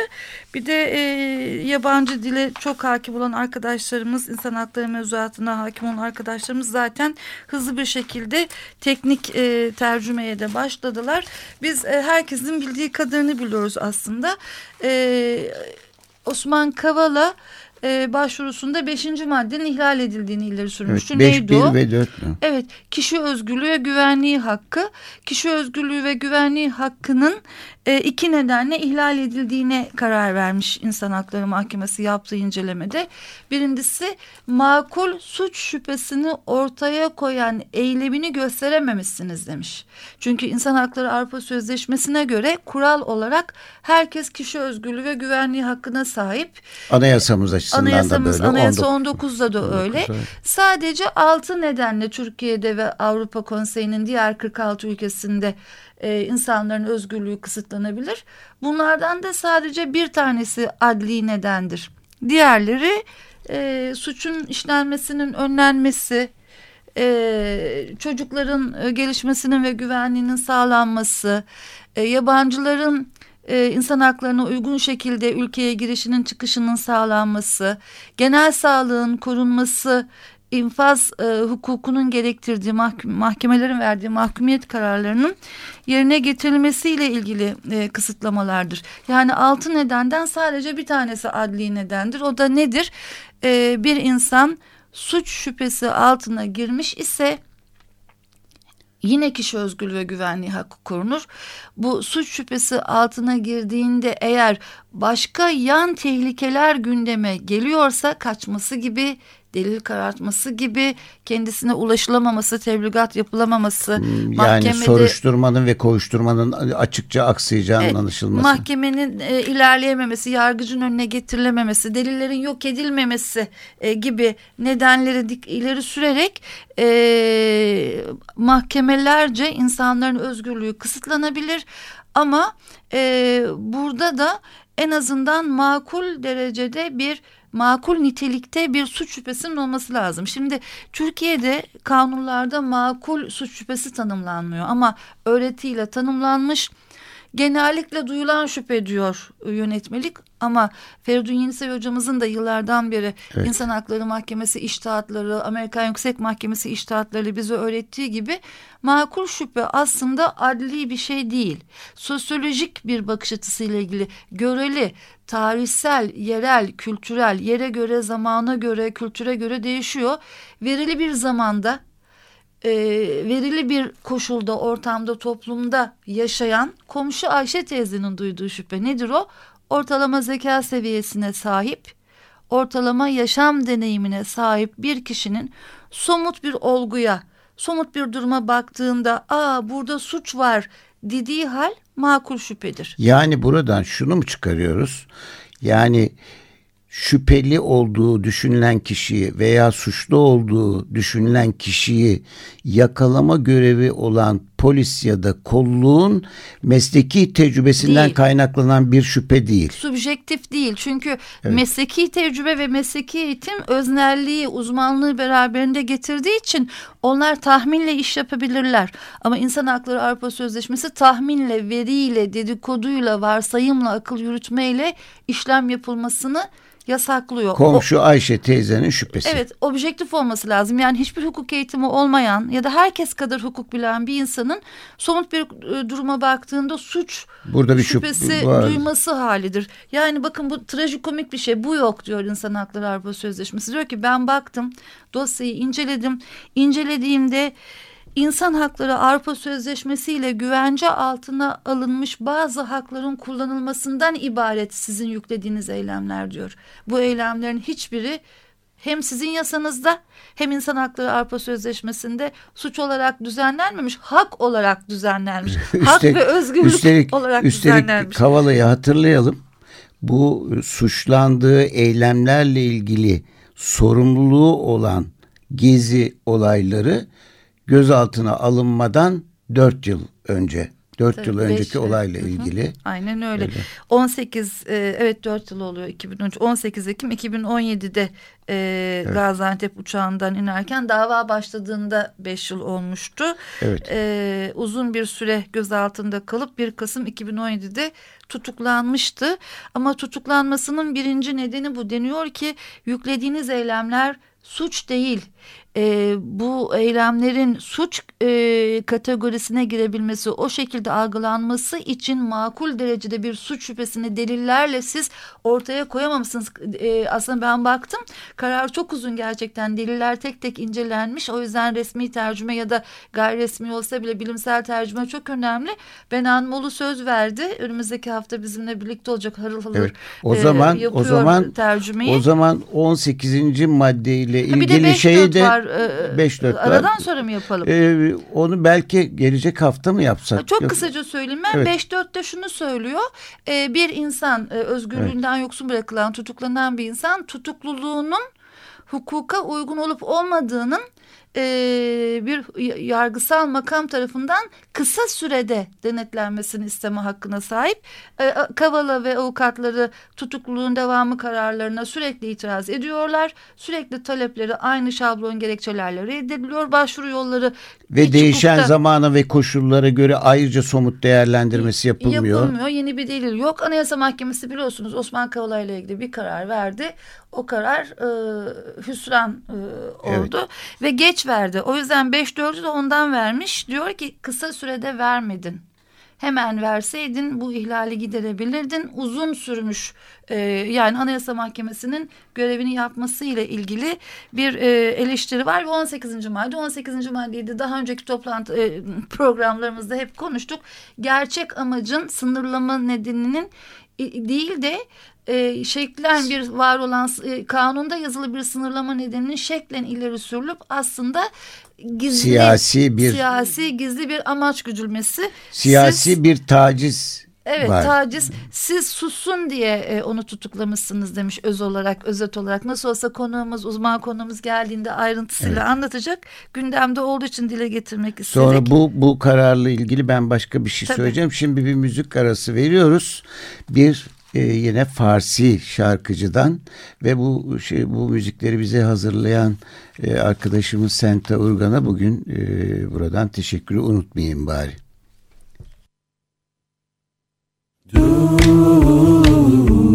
Bir de e, yabancı dile çok hakim olan arkadaşlarımız insan hakları mevzuatına hakim olan arkadaşlarımız zaten hızlı bir şekilde teknik e, tercümeye de başladılar. Biz e, herkesin bildiği kadarını biliyoruz aslında. E, Osman Kavala e, başvurusunda 5. maddenin ihlal edildiğini ileri Evet, sürmüştü. 5, Neydi 1 o? ve 4 mü? Evet, kişi özgürlüğü ve güvenliği hakkı, kişi özgürlüğü ve güvenliği hakkının e, iki nedenle ihlal edildiğine karar vermiş İnsan Hakları Mahkemesi yaptığı incelemede. Birincisi makul suç şüphesini ortaya koyan eylemini gösterememişsiniz demiş. Çünkü İnsan Hakları Avrupa Sözleşmesi'ne göre kural olarak herkes kişi özgürlüğü ve güvenliği hakkına sahip. Anayasamız açısından Anayasamız da böyle. anayasa 19 19'da da öyle. evet. Sadece 6 nedenle Türkiye'de ve Avrupa Konseyi'nin diğer 46 ülkesinde e, insanların özgürlüğü kısıtlanabilir. Bunlardan da sadece bir tanesi adli nedendir. Diğerleri e, suçun işlenmesinin önlenmesi, e, çocukların e, gelişmesinin ve güvenliğinin sağlanması, e, yabancıların e, insan haklarına uygun şekilde ülkeye girişinin çıkışının sağlanması, genel sağlığın korunması, infaz e, hukukunun gerektirdiği mahk- mahkemelerin verdiği mahkumiyet kararlarının yerine getirilmesiyle ilgili e, kısıtlamalardır. Yani altı nedenden sadece bir tanesi adli nedendir. O da nedir? E, bir insan suç şüphesi altına girmiş ise yine kişi özgürlüğü ve güvenliği hakkı korunur. Bu suç şüphesi altına girdiğinde eğer başka yan tehlikeler gündeme geliyorsa kaçması gibi delil karartması gibi kendisine ulaşılamaması, tebligat yapılamaması, Yani mahkemede soruşturmanın ve koğuşturmanın açıkça aksayacağının Evet, anlaşılması. mahkemenin e, ilerleyememesi, yargıcın önüne getirilememesi, delillerin yok edilmemesi e, gibi nedenleri dik- ileri sürerek e, mahkemelerce insanların özgürlüğü kısıtlanabilir. Ama e, burada da en azından makul derecede bir makul nitelikte bir suç şüphesinin olması lazım. Şimdi Türkiye'de kanunlarda makul suç şüphesi tanımlanmıyor ama öğretiyle tanımlanmış genellikle duyulan şüphe diyor yönetmelik ama Feridun Yenisey hocamızın da yıllardan beri evet. İnsan Hakları Mahkemesi iştahatları, Amerikan Yüksek Mahkemesi iştahatları bize öğrettiği gibi makul şüphe aslında adli bir şey değil. Sosyolojik bir bakış açısıyla ilgili göreli, tarihsel, yerel, kültürel, yere göre, zamana göre, kültüre göre değişiyor. Verili bir zamanda e, verili bir koşulda, ortamda, toplumda yaşayan komşu Ayşe teyzenin duyduğu şüphe nedir o? Ortalama zeka seviyesine sahip, ortalama yaşam deneyimine sahip bir kişinin somut bir olguya, somut bir duruma baktığında aa burada suç var dediği hal makul şüphedir. Yani buradan şunu mu çıkarıyoruz? Yani şüpheli olduğu düşünülen kişiyi veya suçlu olduğu düşünülen kişiyi yakalama görevi olan polis ya da kolluğun mesleki tecrübesinden değil. kaynaklanan bir şüphe değil. Subjektif değil çünkü evet. mesleki tecrübe ve mesleki eğitim öznelliği, uzmanlığı beraberinde getirdiği için onlar tahminle iş yapabilirler. Ama insan hakları Avrupa Sözleşmesi tahminle, veriyle, dedikoduyla, varsayımla, akıl yürütmeyle işlem yapılmasını yasaklıyor. Komşu o, Ayşe teyzenin şüphesi. Evet objektif olması lazım. Yani hiçbir hukuk eğitimi olmayan ya da herkes kadar hukuk bilen bir insanın somut bir e, duruma baktığında suç Burada bir şüphesi şüp duyması halidir. Yani bakın bu trajikomik bir şey. Bu yok diyor İnsan Hakları Avrupa Sözleşmesi. Diyor ki ben baktım dosyayı inceledim. İncelediğimde İnsan Hakları Avrupa Sözleşmesi ile güvence altına alınmış bazı hakların kullanılmasından ibaret sizin yüklediğiniz eylemler diyor. Bu eylemlerin hiçbiri hem sizin yasanızda hem İnsan Hakları Avrupa Sözleşmesi'nde suç olarak düzenlenmemiş, hak olarak düzenlenmiş. (laughs) hak ve özgürlük üstelik, olarak üstelik düzenlenmiş. Üstelik Kavala'yı hatırlayalım. Bu suçlandığı eylemlerle ilgili sorumluluğu olan gezi olayları gözaltına alınmadan dört yıl önce. dört yıl önceki olayla ilgili. Hı hı. Aynen öyle. öyle. 18 e, evet dört yıl oluyor 2013. 18 Ekim 2017'de e, evet. Gaziantep uçağından inerken dava başladığında beş yıl olmuştu. Evet. E, uzun bir süre gözaltında kalıp 1 Kasım 2017'de tutuklanmıştı. Ama tutuklanmasının birinci nedeni bu deniyor ki yüklediğiniz eylemler suç değil e, bu eylemlerin suç e, kategorisine girebilmesi, o şekilde algılanması için makul derecede bir suç şüphesini delillerle siz ortaya koyamamışsınız. E, aslında ben baktım karar çok uzun gerçekten deliller tek tek incelenmiş. O yüzden resmi tercüme ya da gayri resmi olsa bile bilimsel tercüme çok önemli. Benan Molu söz verdi. Önümüzdeki hafta bizimle birlikte olacak harıl harıl evet. o e, zaman o zaman tercümeyi. O zaman 18. maddeyle ilgili şeyi de var 5 4 Aradan sonra mı yapalım? Ee, onu belki gelecek hafta mı yapsak? Çok Yok. kısaca söyleyeyim ben. Evet. 5 4'te şunu söylüyor. Ee, bir insan e, özgürlüğünden evet. yoksun bırakılan, tutuklanan bir insan tutukluluğunun hukuka uygun olup olmadığının e, bir yargısal makam tarafından kısa sürede denetlenmesini isteme hakkına sahip. E, Kavala ve avukatları tutukluluğun devamı kararlarına sürekli itiraz ediyorlar. Sürekli talepleri aynı şablon gerekçelerle reddediliyor. Başvuru yolları ve değişen hukukta, zamana ve koşullara göre ayrıca somut değerlendirmesi yapılmıyor. Yapılmıyor. Yeni bir delil yok. Anayasa Mahkemesi biliyorsunuz Osman Kavala ile ilgili bir karar verdi. O karar e, hüsran e, oldu evet. ve geç verdi. O yüzden 5-4'ü de ondan vermiş. Diyor ki kısa sürede vermedin. Hemen verseydin bu ihlali giderebilirdin. Uzun sürmüş e, yani Anayasa Mahkemesi'nin görevini yapması ile ilgili bir e, eleştiri var ve 18. madde 18. maddeyi de daha önceki toplantı e, programlarımızda hep konuştuk. Gerçek amacın sınırlama nedeninin değil de e, şeklen bir var olan e, kanunda yazılı bir sınırlama nedeninin şeklen ileri sürülüp aslında gizli siyasi bir siyasi gizli bir amaç güdülmesi siyasi Siz, bir taciz Evet var. taciz siz sussun diye e, onu tutuklamışsınız demiş öz olarak özet olarak nasıl olsa konuğumuz uzman konuğumuz geldiğinde ayrıntısıyla evet. anlatacak gündemde olduğu için dile getirmek istedik. Sonra bu bu kararla ilgili ben başka bir şey Tabii. söyleyeceğim şimdi bir müzik arası veriyoruz bir e, yine Farsi şarkıcıdan ve bu şey, bu müzikleri bize hazırlayan e, arkadaşımız Senta Urgan'a bugün e, buradan teşekkürü unutmayayım bari. Do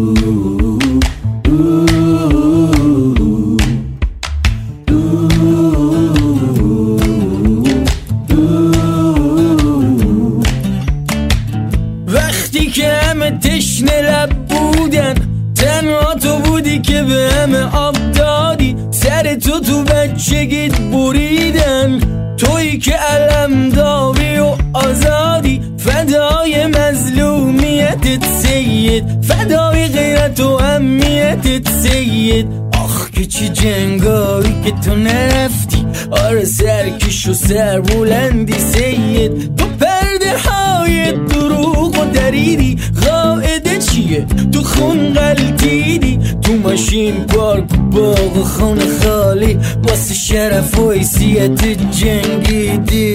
تو نفتی. آره سرکش و سر بلندی سید. تو پرده های دروغ و دریدی. قاعده چیه؟ تو خون غلطیدی تو ماشین پارک و باغ و خون خالی. باس شرف و حیثیت جنگیدی.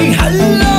Hey, hello.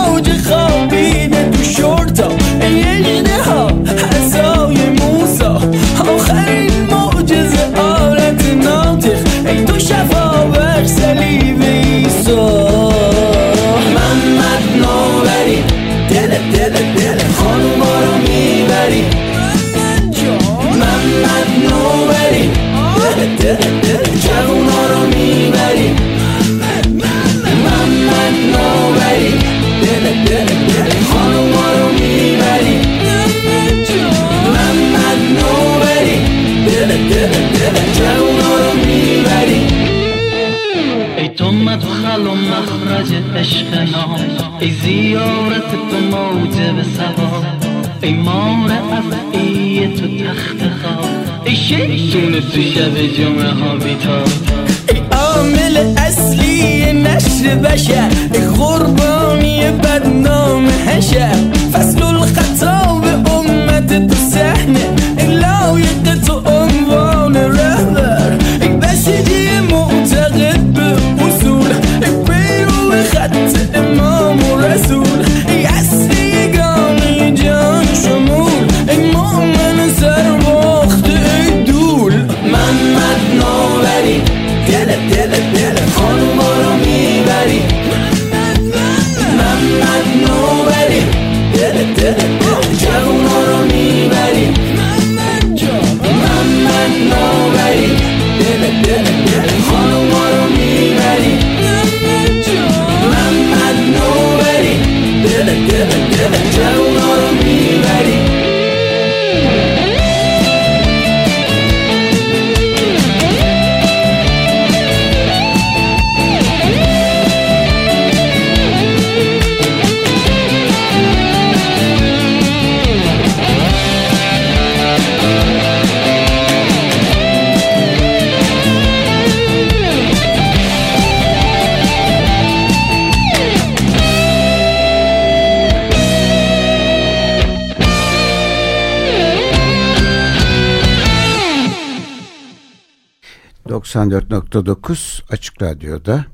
94.9 Açık Radyo'da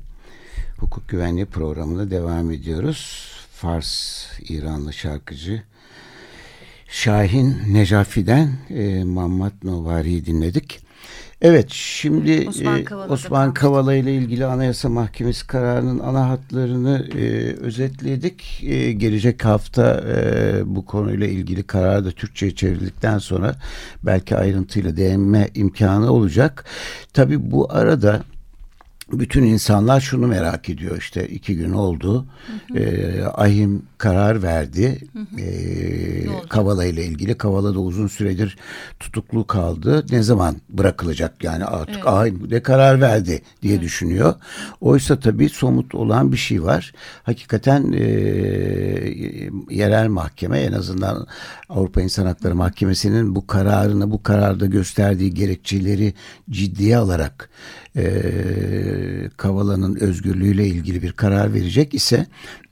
hukuk güvenliği programına devam ediyoruz. Fars İranlı şarkıcı Şahin Necafi'den e, Mammad Novari'yi dinledik. Evet şimdi Osman e, Osman. Kavala ile ilgili Anayasa Mahkemesi kararının ana hatlarını e, özetledik. E, gelecek hafta e, bu konuyla ilgili karar da Türkçe'ye çevrildikten sonra belki ayrıntıyla değinme imkanı olacak. Tabii bu arada bütün insanlar şunu merak ediyor işte iki gün oldu. Ee, Ahim karar verdi. Olacak? Kavala ile ilgili. Kavala da uzun süredir tutuklu kaldı. Ne zaman bırakılacak yani artık Evet. Ahim de karar verdi diye düşünüyor. Oysa tabii somut olan bir şey var. Hakikaten e, yerel mahkeme en azından Avrupa İnsan Hakları Mahkemesi'nin bu kararını bu kararda gösterdiği gerekçeleri ciddiye alarak e, Kavala'nın özgürlüğüyle ilgili bir karar verecek ise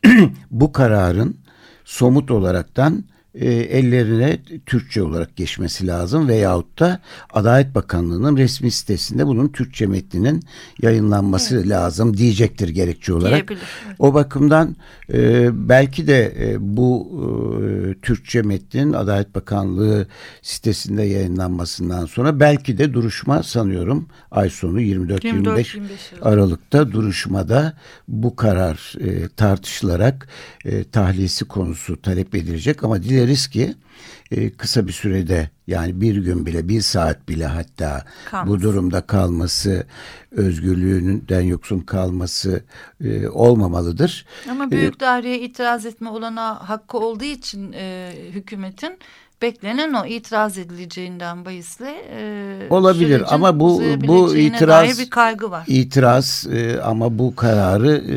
(clears throat) bu kararın somut olaraktan e, ellerine Türkçe olarak geçmesi lazım veyahut da Adalet Bakanlığı'nın resmi sitesinde bunun Türkçe metninin yayınlanması lazım diyecektir gerekçe olarak. Diyebilir, evet. O bakımdan e, belki de e, bu e, Türkçe metnin Adalet Bakanlığı sitesinde yayınlanmasından sonra belki de duruşma sanıyorum ay sonu 24-25 24-25 Aralık'ta duruşmada bu karar e, tartışılarak e, tahliyesi konusu talep edilecek ama dileriz ki e, kısa bir sürede yani bir gün bile bir saat bile hatta Kalmasın. bu durumda kalması özgürlüğünden yoksun kalması e, olmamalıdır. Ama büyük daireye itiraz etme olanağı hakkı olduğu için e, hükümetin beklenen o itiraz edileceğinden bahisle e, Olabilir ama bu- bu itiraz- bir kaygı var. İtiraz e, ama bu kararı e,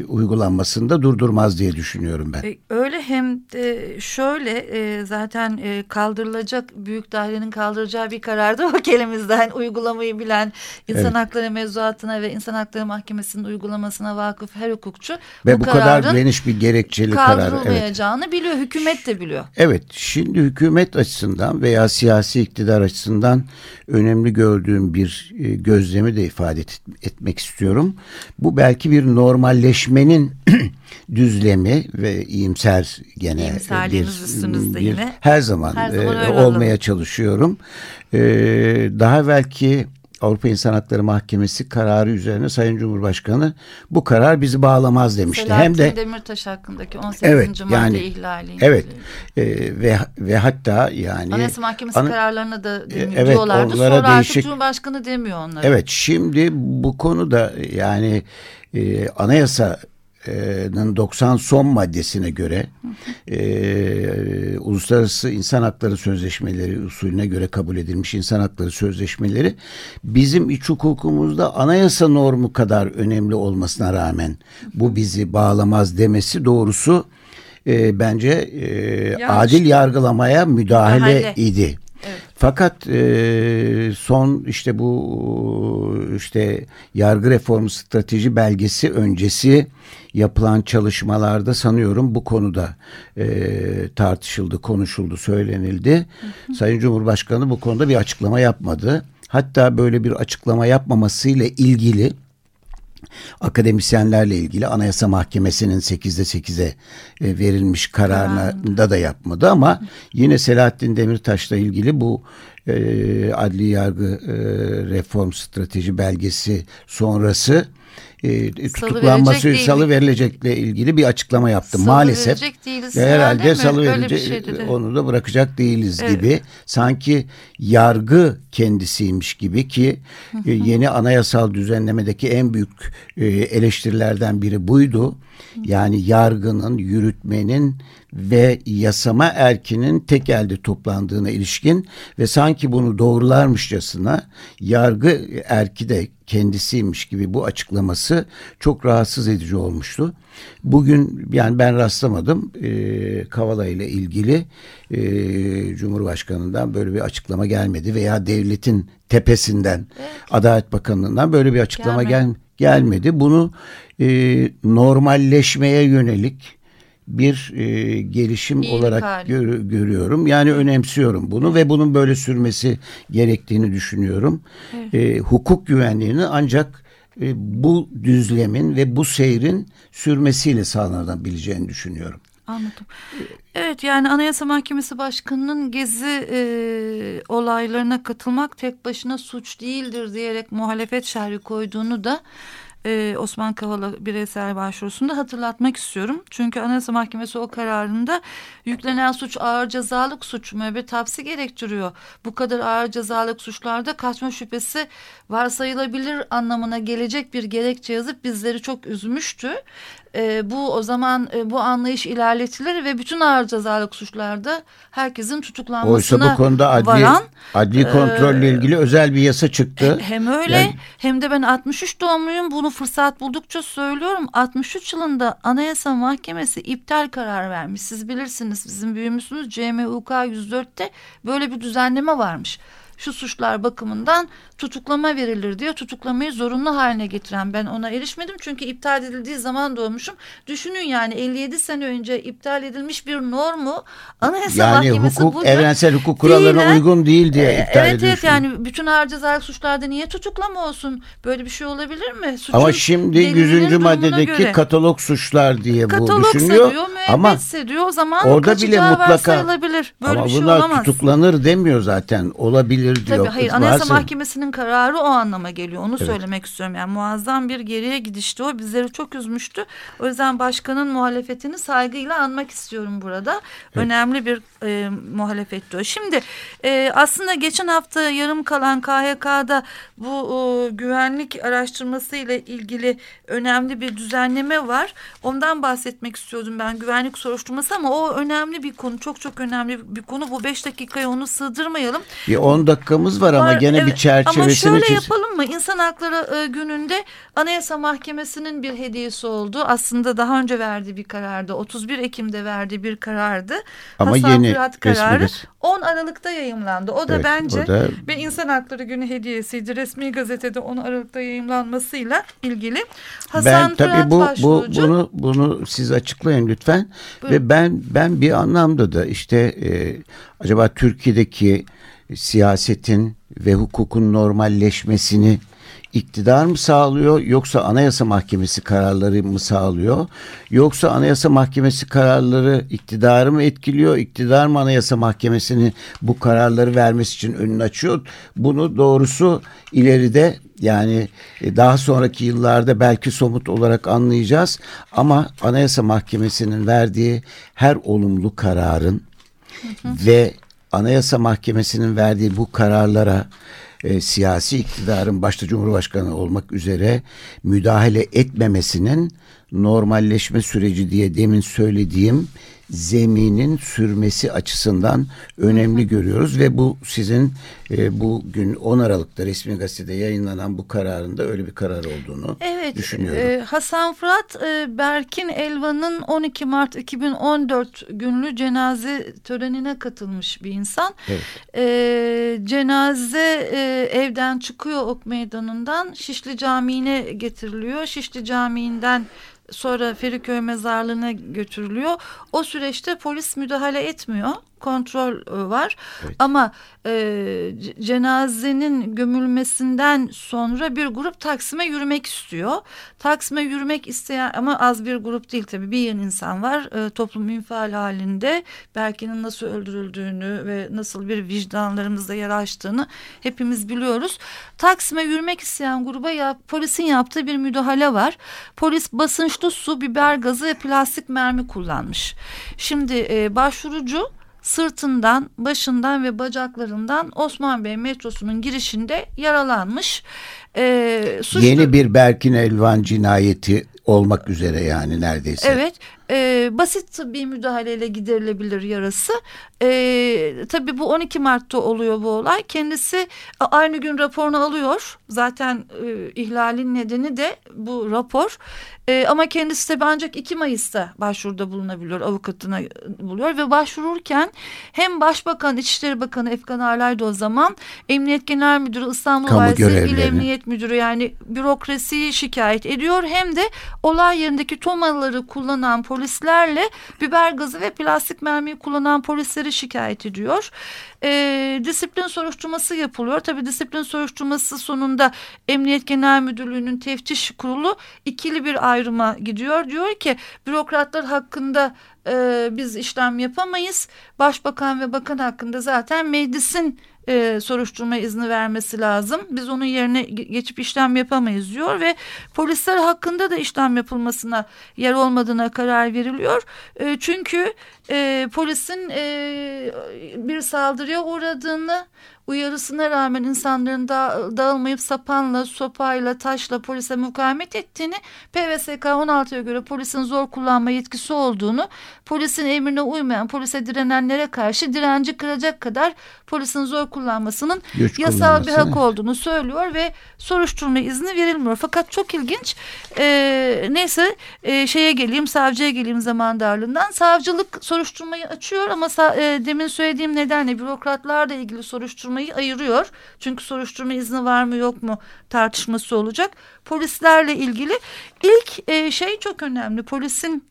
e, uygulanmasında durdurmaz diye düşünüyorum ben. E, Öyle hem de şöyle e, zaten e, kaldırılacak büyük dairenin kaldıracağı bir kararda o (laughs) elimizden uygulamayı bilen insan Evet. hakları mevzuatına ve insan hakları mahkemesinin uygulamasına vakıf her hukukçu Ve bu, kadar kararın geniş bir gerekçeli karar. Evet. kaldırılmayacağını biliyor. Hükümet de biliyor. Evet, şimdi hükümet açısından veya siyasi iktidar açısından önemli gördüğüm bir e, gözlemi de ifade et- etmek istiyorum. Bu belki bir normalleşmenin (clears throat) düzlemi ve iyimser gene İyimserliğiniz üstünüzde yine. her zaman, Her zaman e, olmaya çalışıyorum. E, daha belki Avrupa İnsan Hakları Mahkemesi kararı üzerine Sayın Cumhurbaşkanı bu karar bizi bağlamaz demişti. Hem de Selahattin Demirtaş hakkındaki 18. Evet, madde yani- ihlali. Evet e, ve ve hatta yani Anayasa Mahkemesi ana- kararlarına da E, demi- evet, Sonra değişik- artık Cumhurbaşkanı demiyor onlara. Evet şimdi bu konuda yani e, anayasanın 90 son maddesine göre e, uluslararası insan hakları sözleşmeleri usulüne göre kabul edilmiş insan hakları sözleşmeleri bizim iç hukukumuzda anayasa normu kadar önemli olmasına rağmen bu bizi bağlamaz demesi doğrusu e, bence e, adil yargılamaya müdahale, Müdahale. idi. Fakat e, son işte bu işte yargı reformu strateji belgesi öncesi yapılan çalışmalarda sanıyorum bu konuda e, tartışıldı, konuşuldu, söylenildi. Sayın Cumhurbaşkanı bu konuda bir açıklama yapmadı. Hatta böyle bir açıklama yapmamasıyla ilgili akademisyenlerle ilgili Anayasa Mahkemesi'nin 8'de 8'e e, verilmiş kararında da yapmadı ama yine Selahattin Demirtaş'la ilgili bu e, adli yargı e, reform strateji belgesi sonrası e, tutuklanması salı değil. verilecekle ilgili bir açıklama yaptı. Salı Maalesef değiliz herhalde mi? salı verilecek şey onu da bırakacak değiliz Evet. gibi sanki yargı kendisiymiş gibi ki e, yeni anayasal düzenlemedeki en büyük e, eleştirilerden biri buydu. Yani yargının, yürütmenin ve yasama erkinin tek elde toplandığına ilişkin ve sanki bunu doğrularmışçasına yargı erki de kendisiymiş gibi bu açıklaması çok rahatsız edici olmuştu. Bugün yani ben rastlamadım e, Kavala ile ilgili e, Cumhurbaşkanı'ndan böyle bir açıklama gelmedi veya devletin tepesinden Adalet Bakanlığı'ndan böyle bir açıklama Gelmedi. gel, gelmedi. Bunu e, normalleşmeye yönelik bir e, gelişim İyilik olarak hali. gör- görüyorum. Yani önemsiyorum bunu ve bunun böyle sürmesi gerektiğini düşünüyorum. E, hukuk güvenliğini ancak e, bu düzlemin ve bu seyrin sürmesiyle sağlanabileceğini düşünüyorum. Anladım. Evet yani Anayasa Mahkemesi Başkanı'nın gezi e, olaylarına katılmak tek başına suç değildir diyerek muhalefet şerhi koyduğunu da e, Osman Kavala bireysel başvurusunda hatırlatmak istiyorum. Çünkü Anayasa Mahkemesi o kararında yüklenen suç ağır cezalık suç müebbet hapsi gerektiriyor. Bu kadar ağır cezalık suçlarda kaçma şüphesi varsayılabilir anlamına gelecek bir gerekçe yazıp bizleri çok üzmüştü e, bu o zaman e, bu anlayış ilerletilir ve bütün ağır cezalık suçlarda herkesin tutuklanmasına Oysa bu konuda adli, varan adli kontrolle e, ilgili özel bir yasa çıktı. Hem öyle Yani- hem de ben 63 doğumluyum bunu fırsat buldukça söylüyorum. 63 yılında Anayasa Mahkemesi iptal karar vermiş. Siz bilirsiniz bizim büyümüsünüz CMUK 104'te böyle bir düzenleme varmış. Şu suçlar bakımından tutuklama verilir diyor. Tutuklamayı zorunlu haline getiren ben ona erişmedim. Çünkü iptal edildiği zaman doğmuşum. Düşünün yani 57 sene önce iptal edilmiş bir normu Anayasa Yani Mahkemesi hukuk bugün evrensel hukuk kurallarına fiilen- uygun değil diye e, iptal evet edilmiş. evet yani bütün ağır cezalık suçlarda niye tutuklama olsun? Böyle bir şey olabilir mi? Suçun Ama şimdi delilinin 100. durumuna maddedeki göre. katalog suçlar diye bu katalogsa düşünüyor. diyor, Ama diyor o zaman orada bile mutlaka. Böyle ama bir şey bunlar olamaz. tutuklanır demiyor zaten. Olabilir diyor. Tabii hayır Anayasa Varsa- Mahkemesi'nin kararı o anlama geliyor. Onu söylemek istiyorum. Yani muazzam bir geriye gidişti o. Bizleri çok üzmüştü. O yüzden başkanın muhalefetini saygıyla anmak istiyorum burada. Önemli bir e, muhalefetti o. Şimdi e, aslında geçen hafta yarım kalan KHK'da bu e, güvenlik araştırması ile ilgili önemli bir düzenleme var. Ondan bahsetmek istiyordum ben güvenlik soruşturması ama o önemli bir konu. Çok çok önemli bir konu. Bu beş dakikaya onu sığdırmayalım. Bir 10 dakikamız var ama Var, gene bir evet. Çerçevesini Ama şöyle çiz- yapalım mı? İnsan Hakları e, gününde Anayasa Mahkemesi'nin bir hediyesi oldu. Aslında daha önce verdiği bir karardı. 31 Ekim'de verdiği bir karardı. Ama Hasan yeni Fırat resmi kararı gazete. 10 Aralık'ta yayımlandı. O da Evet, bence o da- bir İnsan Hakları Günü hediyesiydi. Resmi gazetede 10 Aralık'ta yayımlanmasıyla ilgili. Hasan ben tabii Fırat bu, bu başvurucu. bunu bunu siz açıklayın lütfen ve ben ben bir anlamda da işte e, acaba Türkiye'deki siyasetin ve hukukun normalleşmesini iktidar mı sağlıyor yoksa Anayasa Mahkemesi kararları mı sağlıyor yoksa Anayasa Mahkemesi kararları iktidarı mı etkiliyor iktidar mı Anayasa Mahkemesi'nin bu kararları vermesi için önünü açıyor? Bunu doğrusu ileride yani e, daha sonraki yıllarda belki somut olarak anlayacağız. Ama Anayasa Mahkemesi'nin verdiği her olumlu kararın ve Anayasa Mahkemesi'nin verdiği bu kararlara e, siyasi iktidarın başta Cumhurbaşkanı olmak üzere müdahale etmemesinin normalleşme süreci diye demin söylediğim zeminin sürmesi açısından önemli görüyoruz ve bu sizin e, bugün 10 Aralık'ta resmi gazetede yayınlanan bu kararında öyle bir karar olduğunu Evet, düşünüyorum. e, Hasan Fırat e, Berkin Elvan'ın 12 Mart 2014 günlü cenaze törenine katılmış bir insan. Evet. E, cenaze e, evden çıkıyor Ok Meydanı'ndan Şişli Camii'ne getiriliyor. Şişli Camii'nden sonra Feriköy Mezarlığı'na götürülüyor. O süreçte polis müdahale etmiyor. Kontrol e, var. Ama e, cenazenin gömülmesinden sonra bir grup Taksim'e yürümek istiyor. Taksim'e yürümek isteyen ama az bir grup değil tabii bir yığın insan var. E, toplum infial halinde Berkin'in nasıl öldürüldüğünü ve nasıl bir vicdanlarımızda yer açtığını hepimiz biliyoruz. Taksim'e yürümek isteyen gruba ya, polisin yaptığı bir müdahale var. Polis basınçlı su, biber gazı ve plastik mermi kullanmış. Şimdi e, başvurucu sırtından, başından ve bacaklarından Osman Bey metrosunun girişinde yaralanmış. E, suçlu- Yeni bir Berkin Elvan cinayeti olmak üzere yani neredeyse. Evet, e, basit tıbbi müdahaleyle giderilebilir yarası. E, tabii bu 12 Mart'ta oluyor bu olay. Kendisi aynı gün raporunu alıyor. Zaten e, ihlalin nedeni de bu rapor. E, ama kendisi tabii ancak 2 Mayıs'ta başvuruda bulunabiliyor, avukatına buluyor ve başvururken hem Başbakan, İçişleri Bakanı Efkan Arlay'da o zaman Emniyet Genel Müdürü İstanbul Valisi İl. Emniyet Müdürü yani bürokrasiyi şikayet ediyor hem de olay yerindeki tomaları kullanan polislerle biber gazı ve plastik mermiyi kullanan polisleri şikayet ediyor. Ee, disiplin soruşturması yapılıyor. Tabii disiplin soruşturması sonunda Emniyet Genel Müdürlüğü'nün teftiş kurulu ikili bir ayrıma gidiyor. Diyor ki bürokratlar hakkında e, biz işlem yapamayız. Başbakan ve bakan hakkında zaten meclisin e, soruşturma izni vermesi lazım. Biz onun yerine geçip işlem yapamayız diyor ve polisler hakkında da işlem yapılmasına yer olmadığına karar veriliyor. E, çünkü e, polisin e, bir saldırıya uğradığını uyarısına rağmen insanların da, dağılmayıp sapanla, sopayla, taşla polise mukavemet ettiğini, PVSK 16'ya göre polisin zor kullanma yetkisi olduğunu, polisin emrine uymayan, polise direnenlere karşı direnci kıracak kadar polisin zor kullanmasının Güç yasal bir hak olduğunu söylüyor ve soruşturma izni verilmiyor. Fakat çok ilginç. E, neyse e, şeye geleyim, savcıya geleyim zaman darlığından. Savcılık soruşturmayı açıyor ama e, demin söylediğim nedenle bürokratlarla ilgili soruşturmayı ayırıyor. Çünkü soruşturma izni var mı yok mu tartışması olacak. Polislerle ilgili ilk e, şey çok önemli. Polisin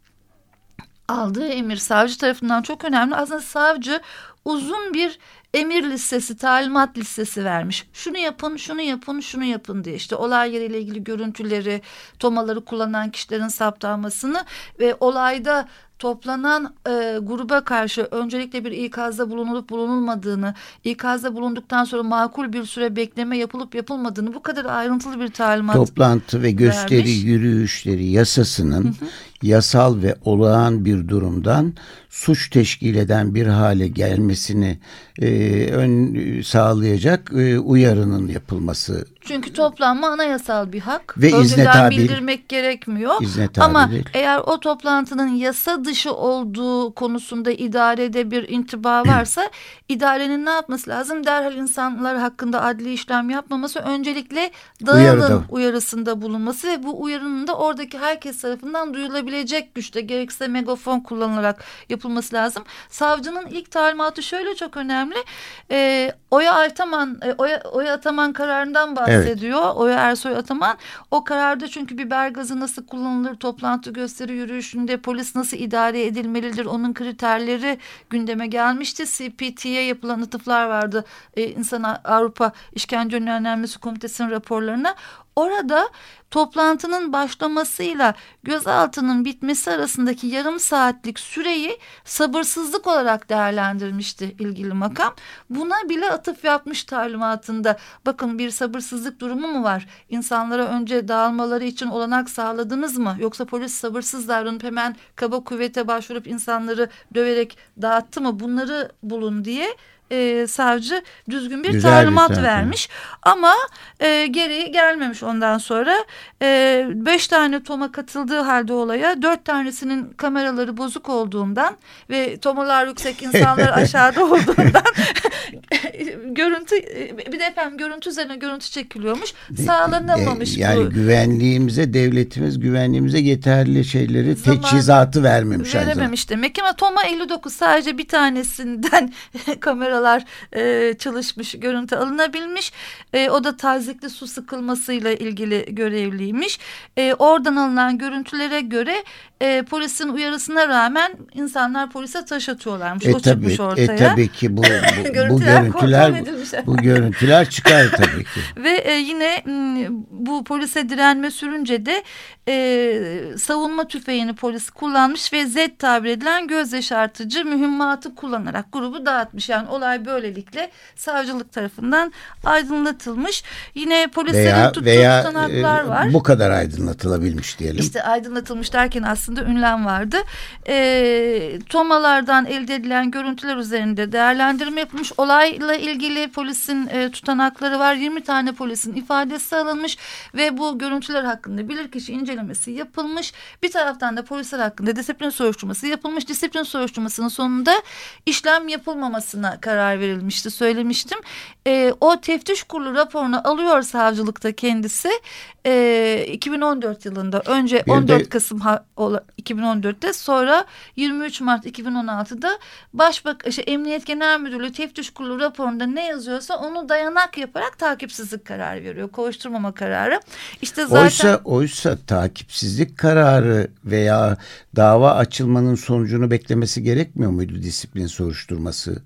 aldığı emir savcı tarafından çok önemli. Aslında savcı uzun bir emir listesi, talimat listesi vermiş. Şunu yapın, şunu yapın, şunu yapın diye. İşte olay yeriyle ilgili görüntüleri, tomaları kullanan kişilerin saptanmasını ve olayda toplanan e, gruba karşı öncelikle bir ikazda bulunulup bulunulmadığını, ikazda bulunduktan sonra makul bir süre bekleme yapılıp yapılmadığını bu kadar ayrıntılı bir talimat Toplantı ve gösteri vermiş. yürüyüşleri yasasının hı hı. Yasal ve olağan bir durumdan suç teşkil eden bir hale gelmesini e, ön sağlayacak e, uyarının yapılması. Çünkü toplanma anayasal bir hak. Ve izne tabi. bildirmek gerekmiyor. İzne tabi Ama değil. eğer o toplantının yasa dışı olduğu konusunda idarede bir intiba (clears throat) varsa idarenin ne yapması lazım? Derhal insanlar hakkında adli işlem yapmaması öncelikle dağılın Uyarıda. uyarısında bulunması ve bu uyarının da oradaki herkes tarafından duyulabilecek güçte gerekse megafon kullanılarak yapılması lazım. Savcının ilk talimatı şöyle çok önemli. E, Oya Ataman, e, Oya, Oya Ataman kararından bahsediyor. Evet. Oya Ersoy Ataman. O kararda çünkü biber gazı nasıl kullanılır, toplantı gösteri yürüyüşünde polis nasıl idare edilmelidir, onun kriterleri gündeme gelmişti. CPT'ye yapılan atıflar vardı. E, İnsan Avrupa İşkence Önlenmesi Komitesi'nin raporlarına. Orada toplantının başlamasıyla gözaltının bitmesi arasındaki yarım saatlik süreyi sabırsızlık olarak değerlendirmişti ilgili makam. Buna bile atıf yapmış talimatında. Bakın bir sabırsızlık durumu mu var? İnsanlara önce dağılmaları için olanak sağladınız mı? Yoksa polis sabırsız davranıp hemen kaba kuvvete başvurup insanları döverek dağıttı mı? Bunları bulun diye e, savcı düzgün bir Güzel talimat bir vermiş. Ama e, geri gelmemiş ondan sonra. E, beş tane Tom'a katıldığı halde olaya dört tanesinin kameraları bozuk olduğundan ve Tomalar yüksek insanlar (laughs) aşağıda olduğundan (laughs) görüntü bir de efendim görüntü üzerine görüntü çekiliyormuş. Sağlanamamış e, yani bu. güvenliğimize devletimiz güvenliğimize yeterli şeyleri Zaman teçhizatı vermemiş. Verememiş demek ki ama Tom'a 59 sadece bir tanesinden (laughs) kamera kameralar e, çalışmış, görüntü alınabilmiş. E, o da tazikli su sıkılmasıyla ilgili görevliymiş. E, oradan alınan görüntülere göre e, polisin uyarısına rağmen insanlar polise taş atıyorlarmış. E, o tabii, çıkmış ortaya. E tabii ki bu, (laughs) bu, görüntüler, bu görüntüler bu görüntüler çıkar tabii ki. (laughs) Ve e, yine bu polise direnme sürünce de e, savunma tüfeğini polis kullanmış ve Z tabir edilen göz yaşartıcı mühimmatı kullanarak grubu dağıtmış. Yani olay böylelikle savcılık tarafından aydınlatılmış. Yine polislerin veya, tuttuğu veya, tutanaklar e, var. Bu kadar aydınlatılabilmiş diyelim. İşte aydınlatılmış derken aslında ünlem vardı. E, tomalardan elde edilen görüntüler üzerinde değerlendirme yapılmış. Olayla ilgili polisin e, tutanakları var. 20 tane polisin ifadesi alınmış ve bu görüntüler hakkında bilirkişi incelemesi yapılmış. Bir taraftan da polisler hakkında disiplin soruşturması yapılmış. Disiplin soruşturmasının sonunda işlem yapılmamasına karar verilmişti söylemiştim. E, o teftiş kurulu raporunu alıyor savcılıkta kendisi e, 2014 yılında önce bir 14 de, Kasım 2014'te sonra 23 Mart 2016'da Başbak işte Emniyet Genel Müdürlüğü teftiş kurulu raporunda ne yazıyorsa onu dayanak yaparak takipsizlik kararı veriyor. Koşturmama kararı. İşte zaten oysa oysa takipsizlik kararı veya dava açılmanın sonucunu beklemesi gerekmiyor muydu disiplin soruşturması?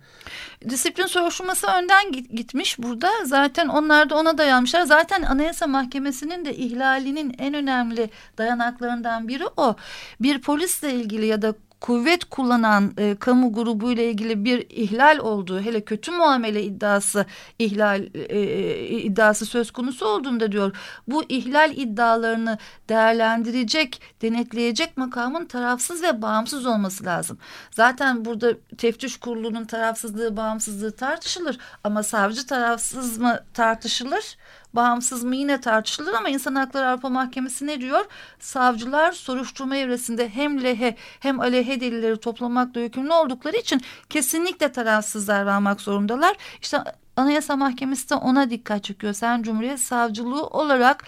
Disiplin soruşturması önden gitmiş burada. Zaten onlar da ona dayanmışlar. Zaten Anayasa Mahkemesi'nin de ihlalinin en önemli dayanaklarından biri o. Bir polisle ilgili ya da kuvvet kullanan e, kamu grubu ile ilgili bir ihlal olduğu hele kötü muamele iddiası ihlal e, e, iddiası söz konusu olduğunda diyor bu ihlal iddialarını değerlendirecek denetleyecek makamın tarafsız ve bağımsız olması lazım. Zaten burada teftiş kurulunun tarafsızlığı bağımsızlığı tartışılır ama savcı tarafsız mı tartışılır bağımsız mı yine tartışılır ama İnsan Hakları Avrupa Mahkemesi ne diyor? Savcılar soruşturma evresinde hem lehe hem aleyhe delilleri toplamakla yükümlü oldukları için kesinlikle tarafsız davranmak zorundalar. İşte Anayasa Mahkemesi de ona dikkat çekiyor. Sen Cumhuriyet Savcılığı olarak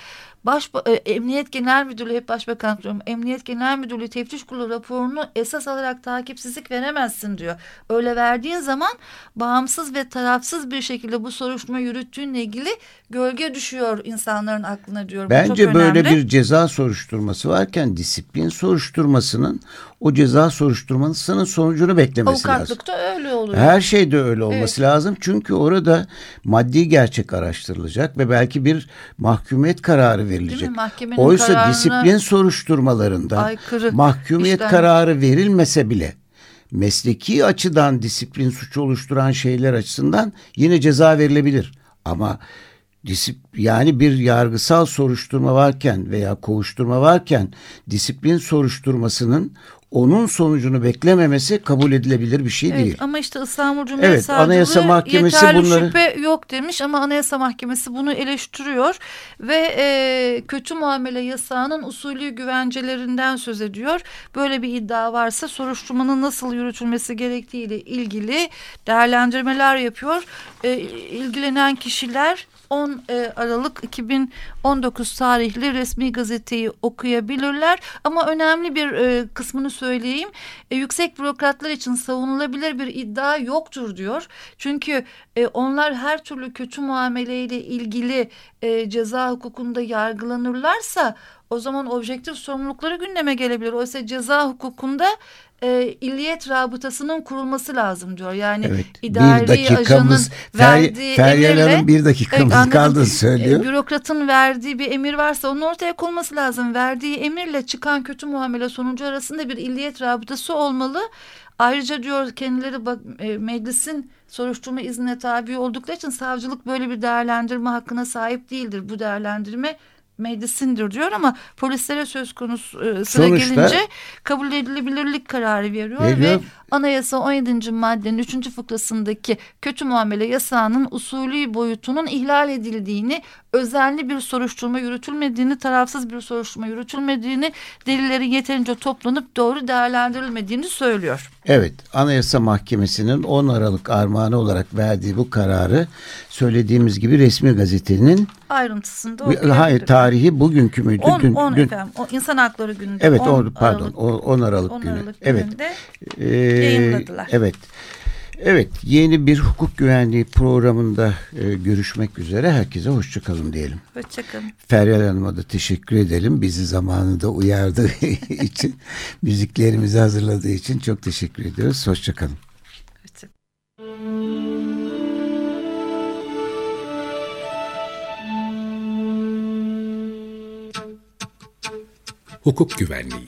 Baş, e, Emniyet Genel Müdürlüğü hep başbakan diyorum. Emniyet Genel Müdürlüğü teftiş kurulu raporunu esas alarak takipsizlik veremezsin diyor. Öyle verdiğin zaman bağımsız ve tarafsız bir şekilde bu soruşturma yürüttüğünle ilgili gölge düşüyor insanların aklına diyor. Bence böyle bir ceza soruşturması varken disiplin soruşturmasının o ceza soruşturmasının sonucunu beklemesi Avukatlıkta lazım. öyle oluyor. Her şeyde öyle olması evet. lazım. Çünkü orada maddi gerçek araştırılacak ve belki bir mahkumiyet kararı verilecek. Oysa disiplin soruşturmalarında aykırı mahkumiyet işlem. kararı verilmese bile mesleki açıdan disiplin suçu oluşturan şeyler açısından yine ceza verilebilir. Ama yani bir yargısal soruşturma varken veya kovuşturma varken disiplin soruşturmasının onun sonucunu beklememesi kabul edilebilir bir şey evet, değil. Ama işte İstanbul Cumhuriyet evet, Anayasa Mahkemesi yeterli bunları... şüphe yok demiş ama Anayasa Mahkemesi bunu eleştiriyor ve e, kötü muamele yasağının usulü güvencelerinden söz ediyor. Böyle bir iddia varsa soruşturmanın nasıl yürütülmesi gerektiğiyle ilgili değerlendirmeler yapıyor. E, ilgilenen kişiler 10 e, Aralık 2019 tarihli resmi gazeteyi okuyabilirler. Ama önemli bir e, kısmını söyleyeyim. E, yüksek bürokratlar için savunulabilir bir iddia yoktur diyor. Çünkü onlar her türlü kötü muameleyle ilgili ceza hukukunda yargılanırlarsa o zaman objektif sorumlulukları gündeme gelebilir. Oysa ceza hukukunda e, illiyet rabıtasının kurulması lazım diyor. Yani evet, idari bir dakikamız, verdiği Feryal Hanım bir dakikamız evet, kaldı söylüyor. E, bürokratın verdiği bir emir varsa onun ortaya konması lazım. Verdiği emirle çıkan kötü muamele sonucu arasında bir illiyet rabıtası olmalı. Ayrıca diyor kendileri bak, e, meclisin soruşturma iznine tabi oldukları için savcılık böyle bir değerlendirme hakkına sahip değildir. Bu değerlendirme meclisindir diyor ama polislere söz konusu e, sıra Sonuçta, gelince kabul edilebilirlik kararı veriyor, veriyor ve anayasa 17. maddenin 3. fıkrasındaki kötü muamele yasağının usulü boyutunun ihlal edildiğini, özenli bir soruşturma yürütülmediğini, tarafsız bir soruşturma yürütülmediğini, delillerin yeterince toplanıp doğru değerlendirilmediğini söylüyor. Evet, Anayasa Mahkemesi'nin 10 Aralık armağanı olarak verdiği bu kararı söylediğimiz gibi resmi gazetenin ayrıntısında Hayır, tarihi bugünkü müydü? 10, Gün, 10 gün. efendim. O, İnsan Hakları Günü'nde. Evet, 10 pardon. Aralık, 10 Aralık 10 günü. Aralık evet. Gününde, ee, yayınladılar. Evet. Evet, yeni bir hukuk güvenliği programında e, görüşmek üzere. Herkese hoşçakalın diyelim. Hoşçakalın. Feryal Hanım'a da teşekkür edelim. Bizi zamanında uyardığı (laughs) için, müziklerimizi hazırladığı için çok teşekkür ediyoruz. Hoşçakalın. Hoşçakalın. Hukuk Güvenliği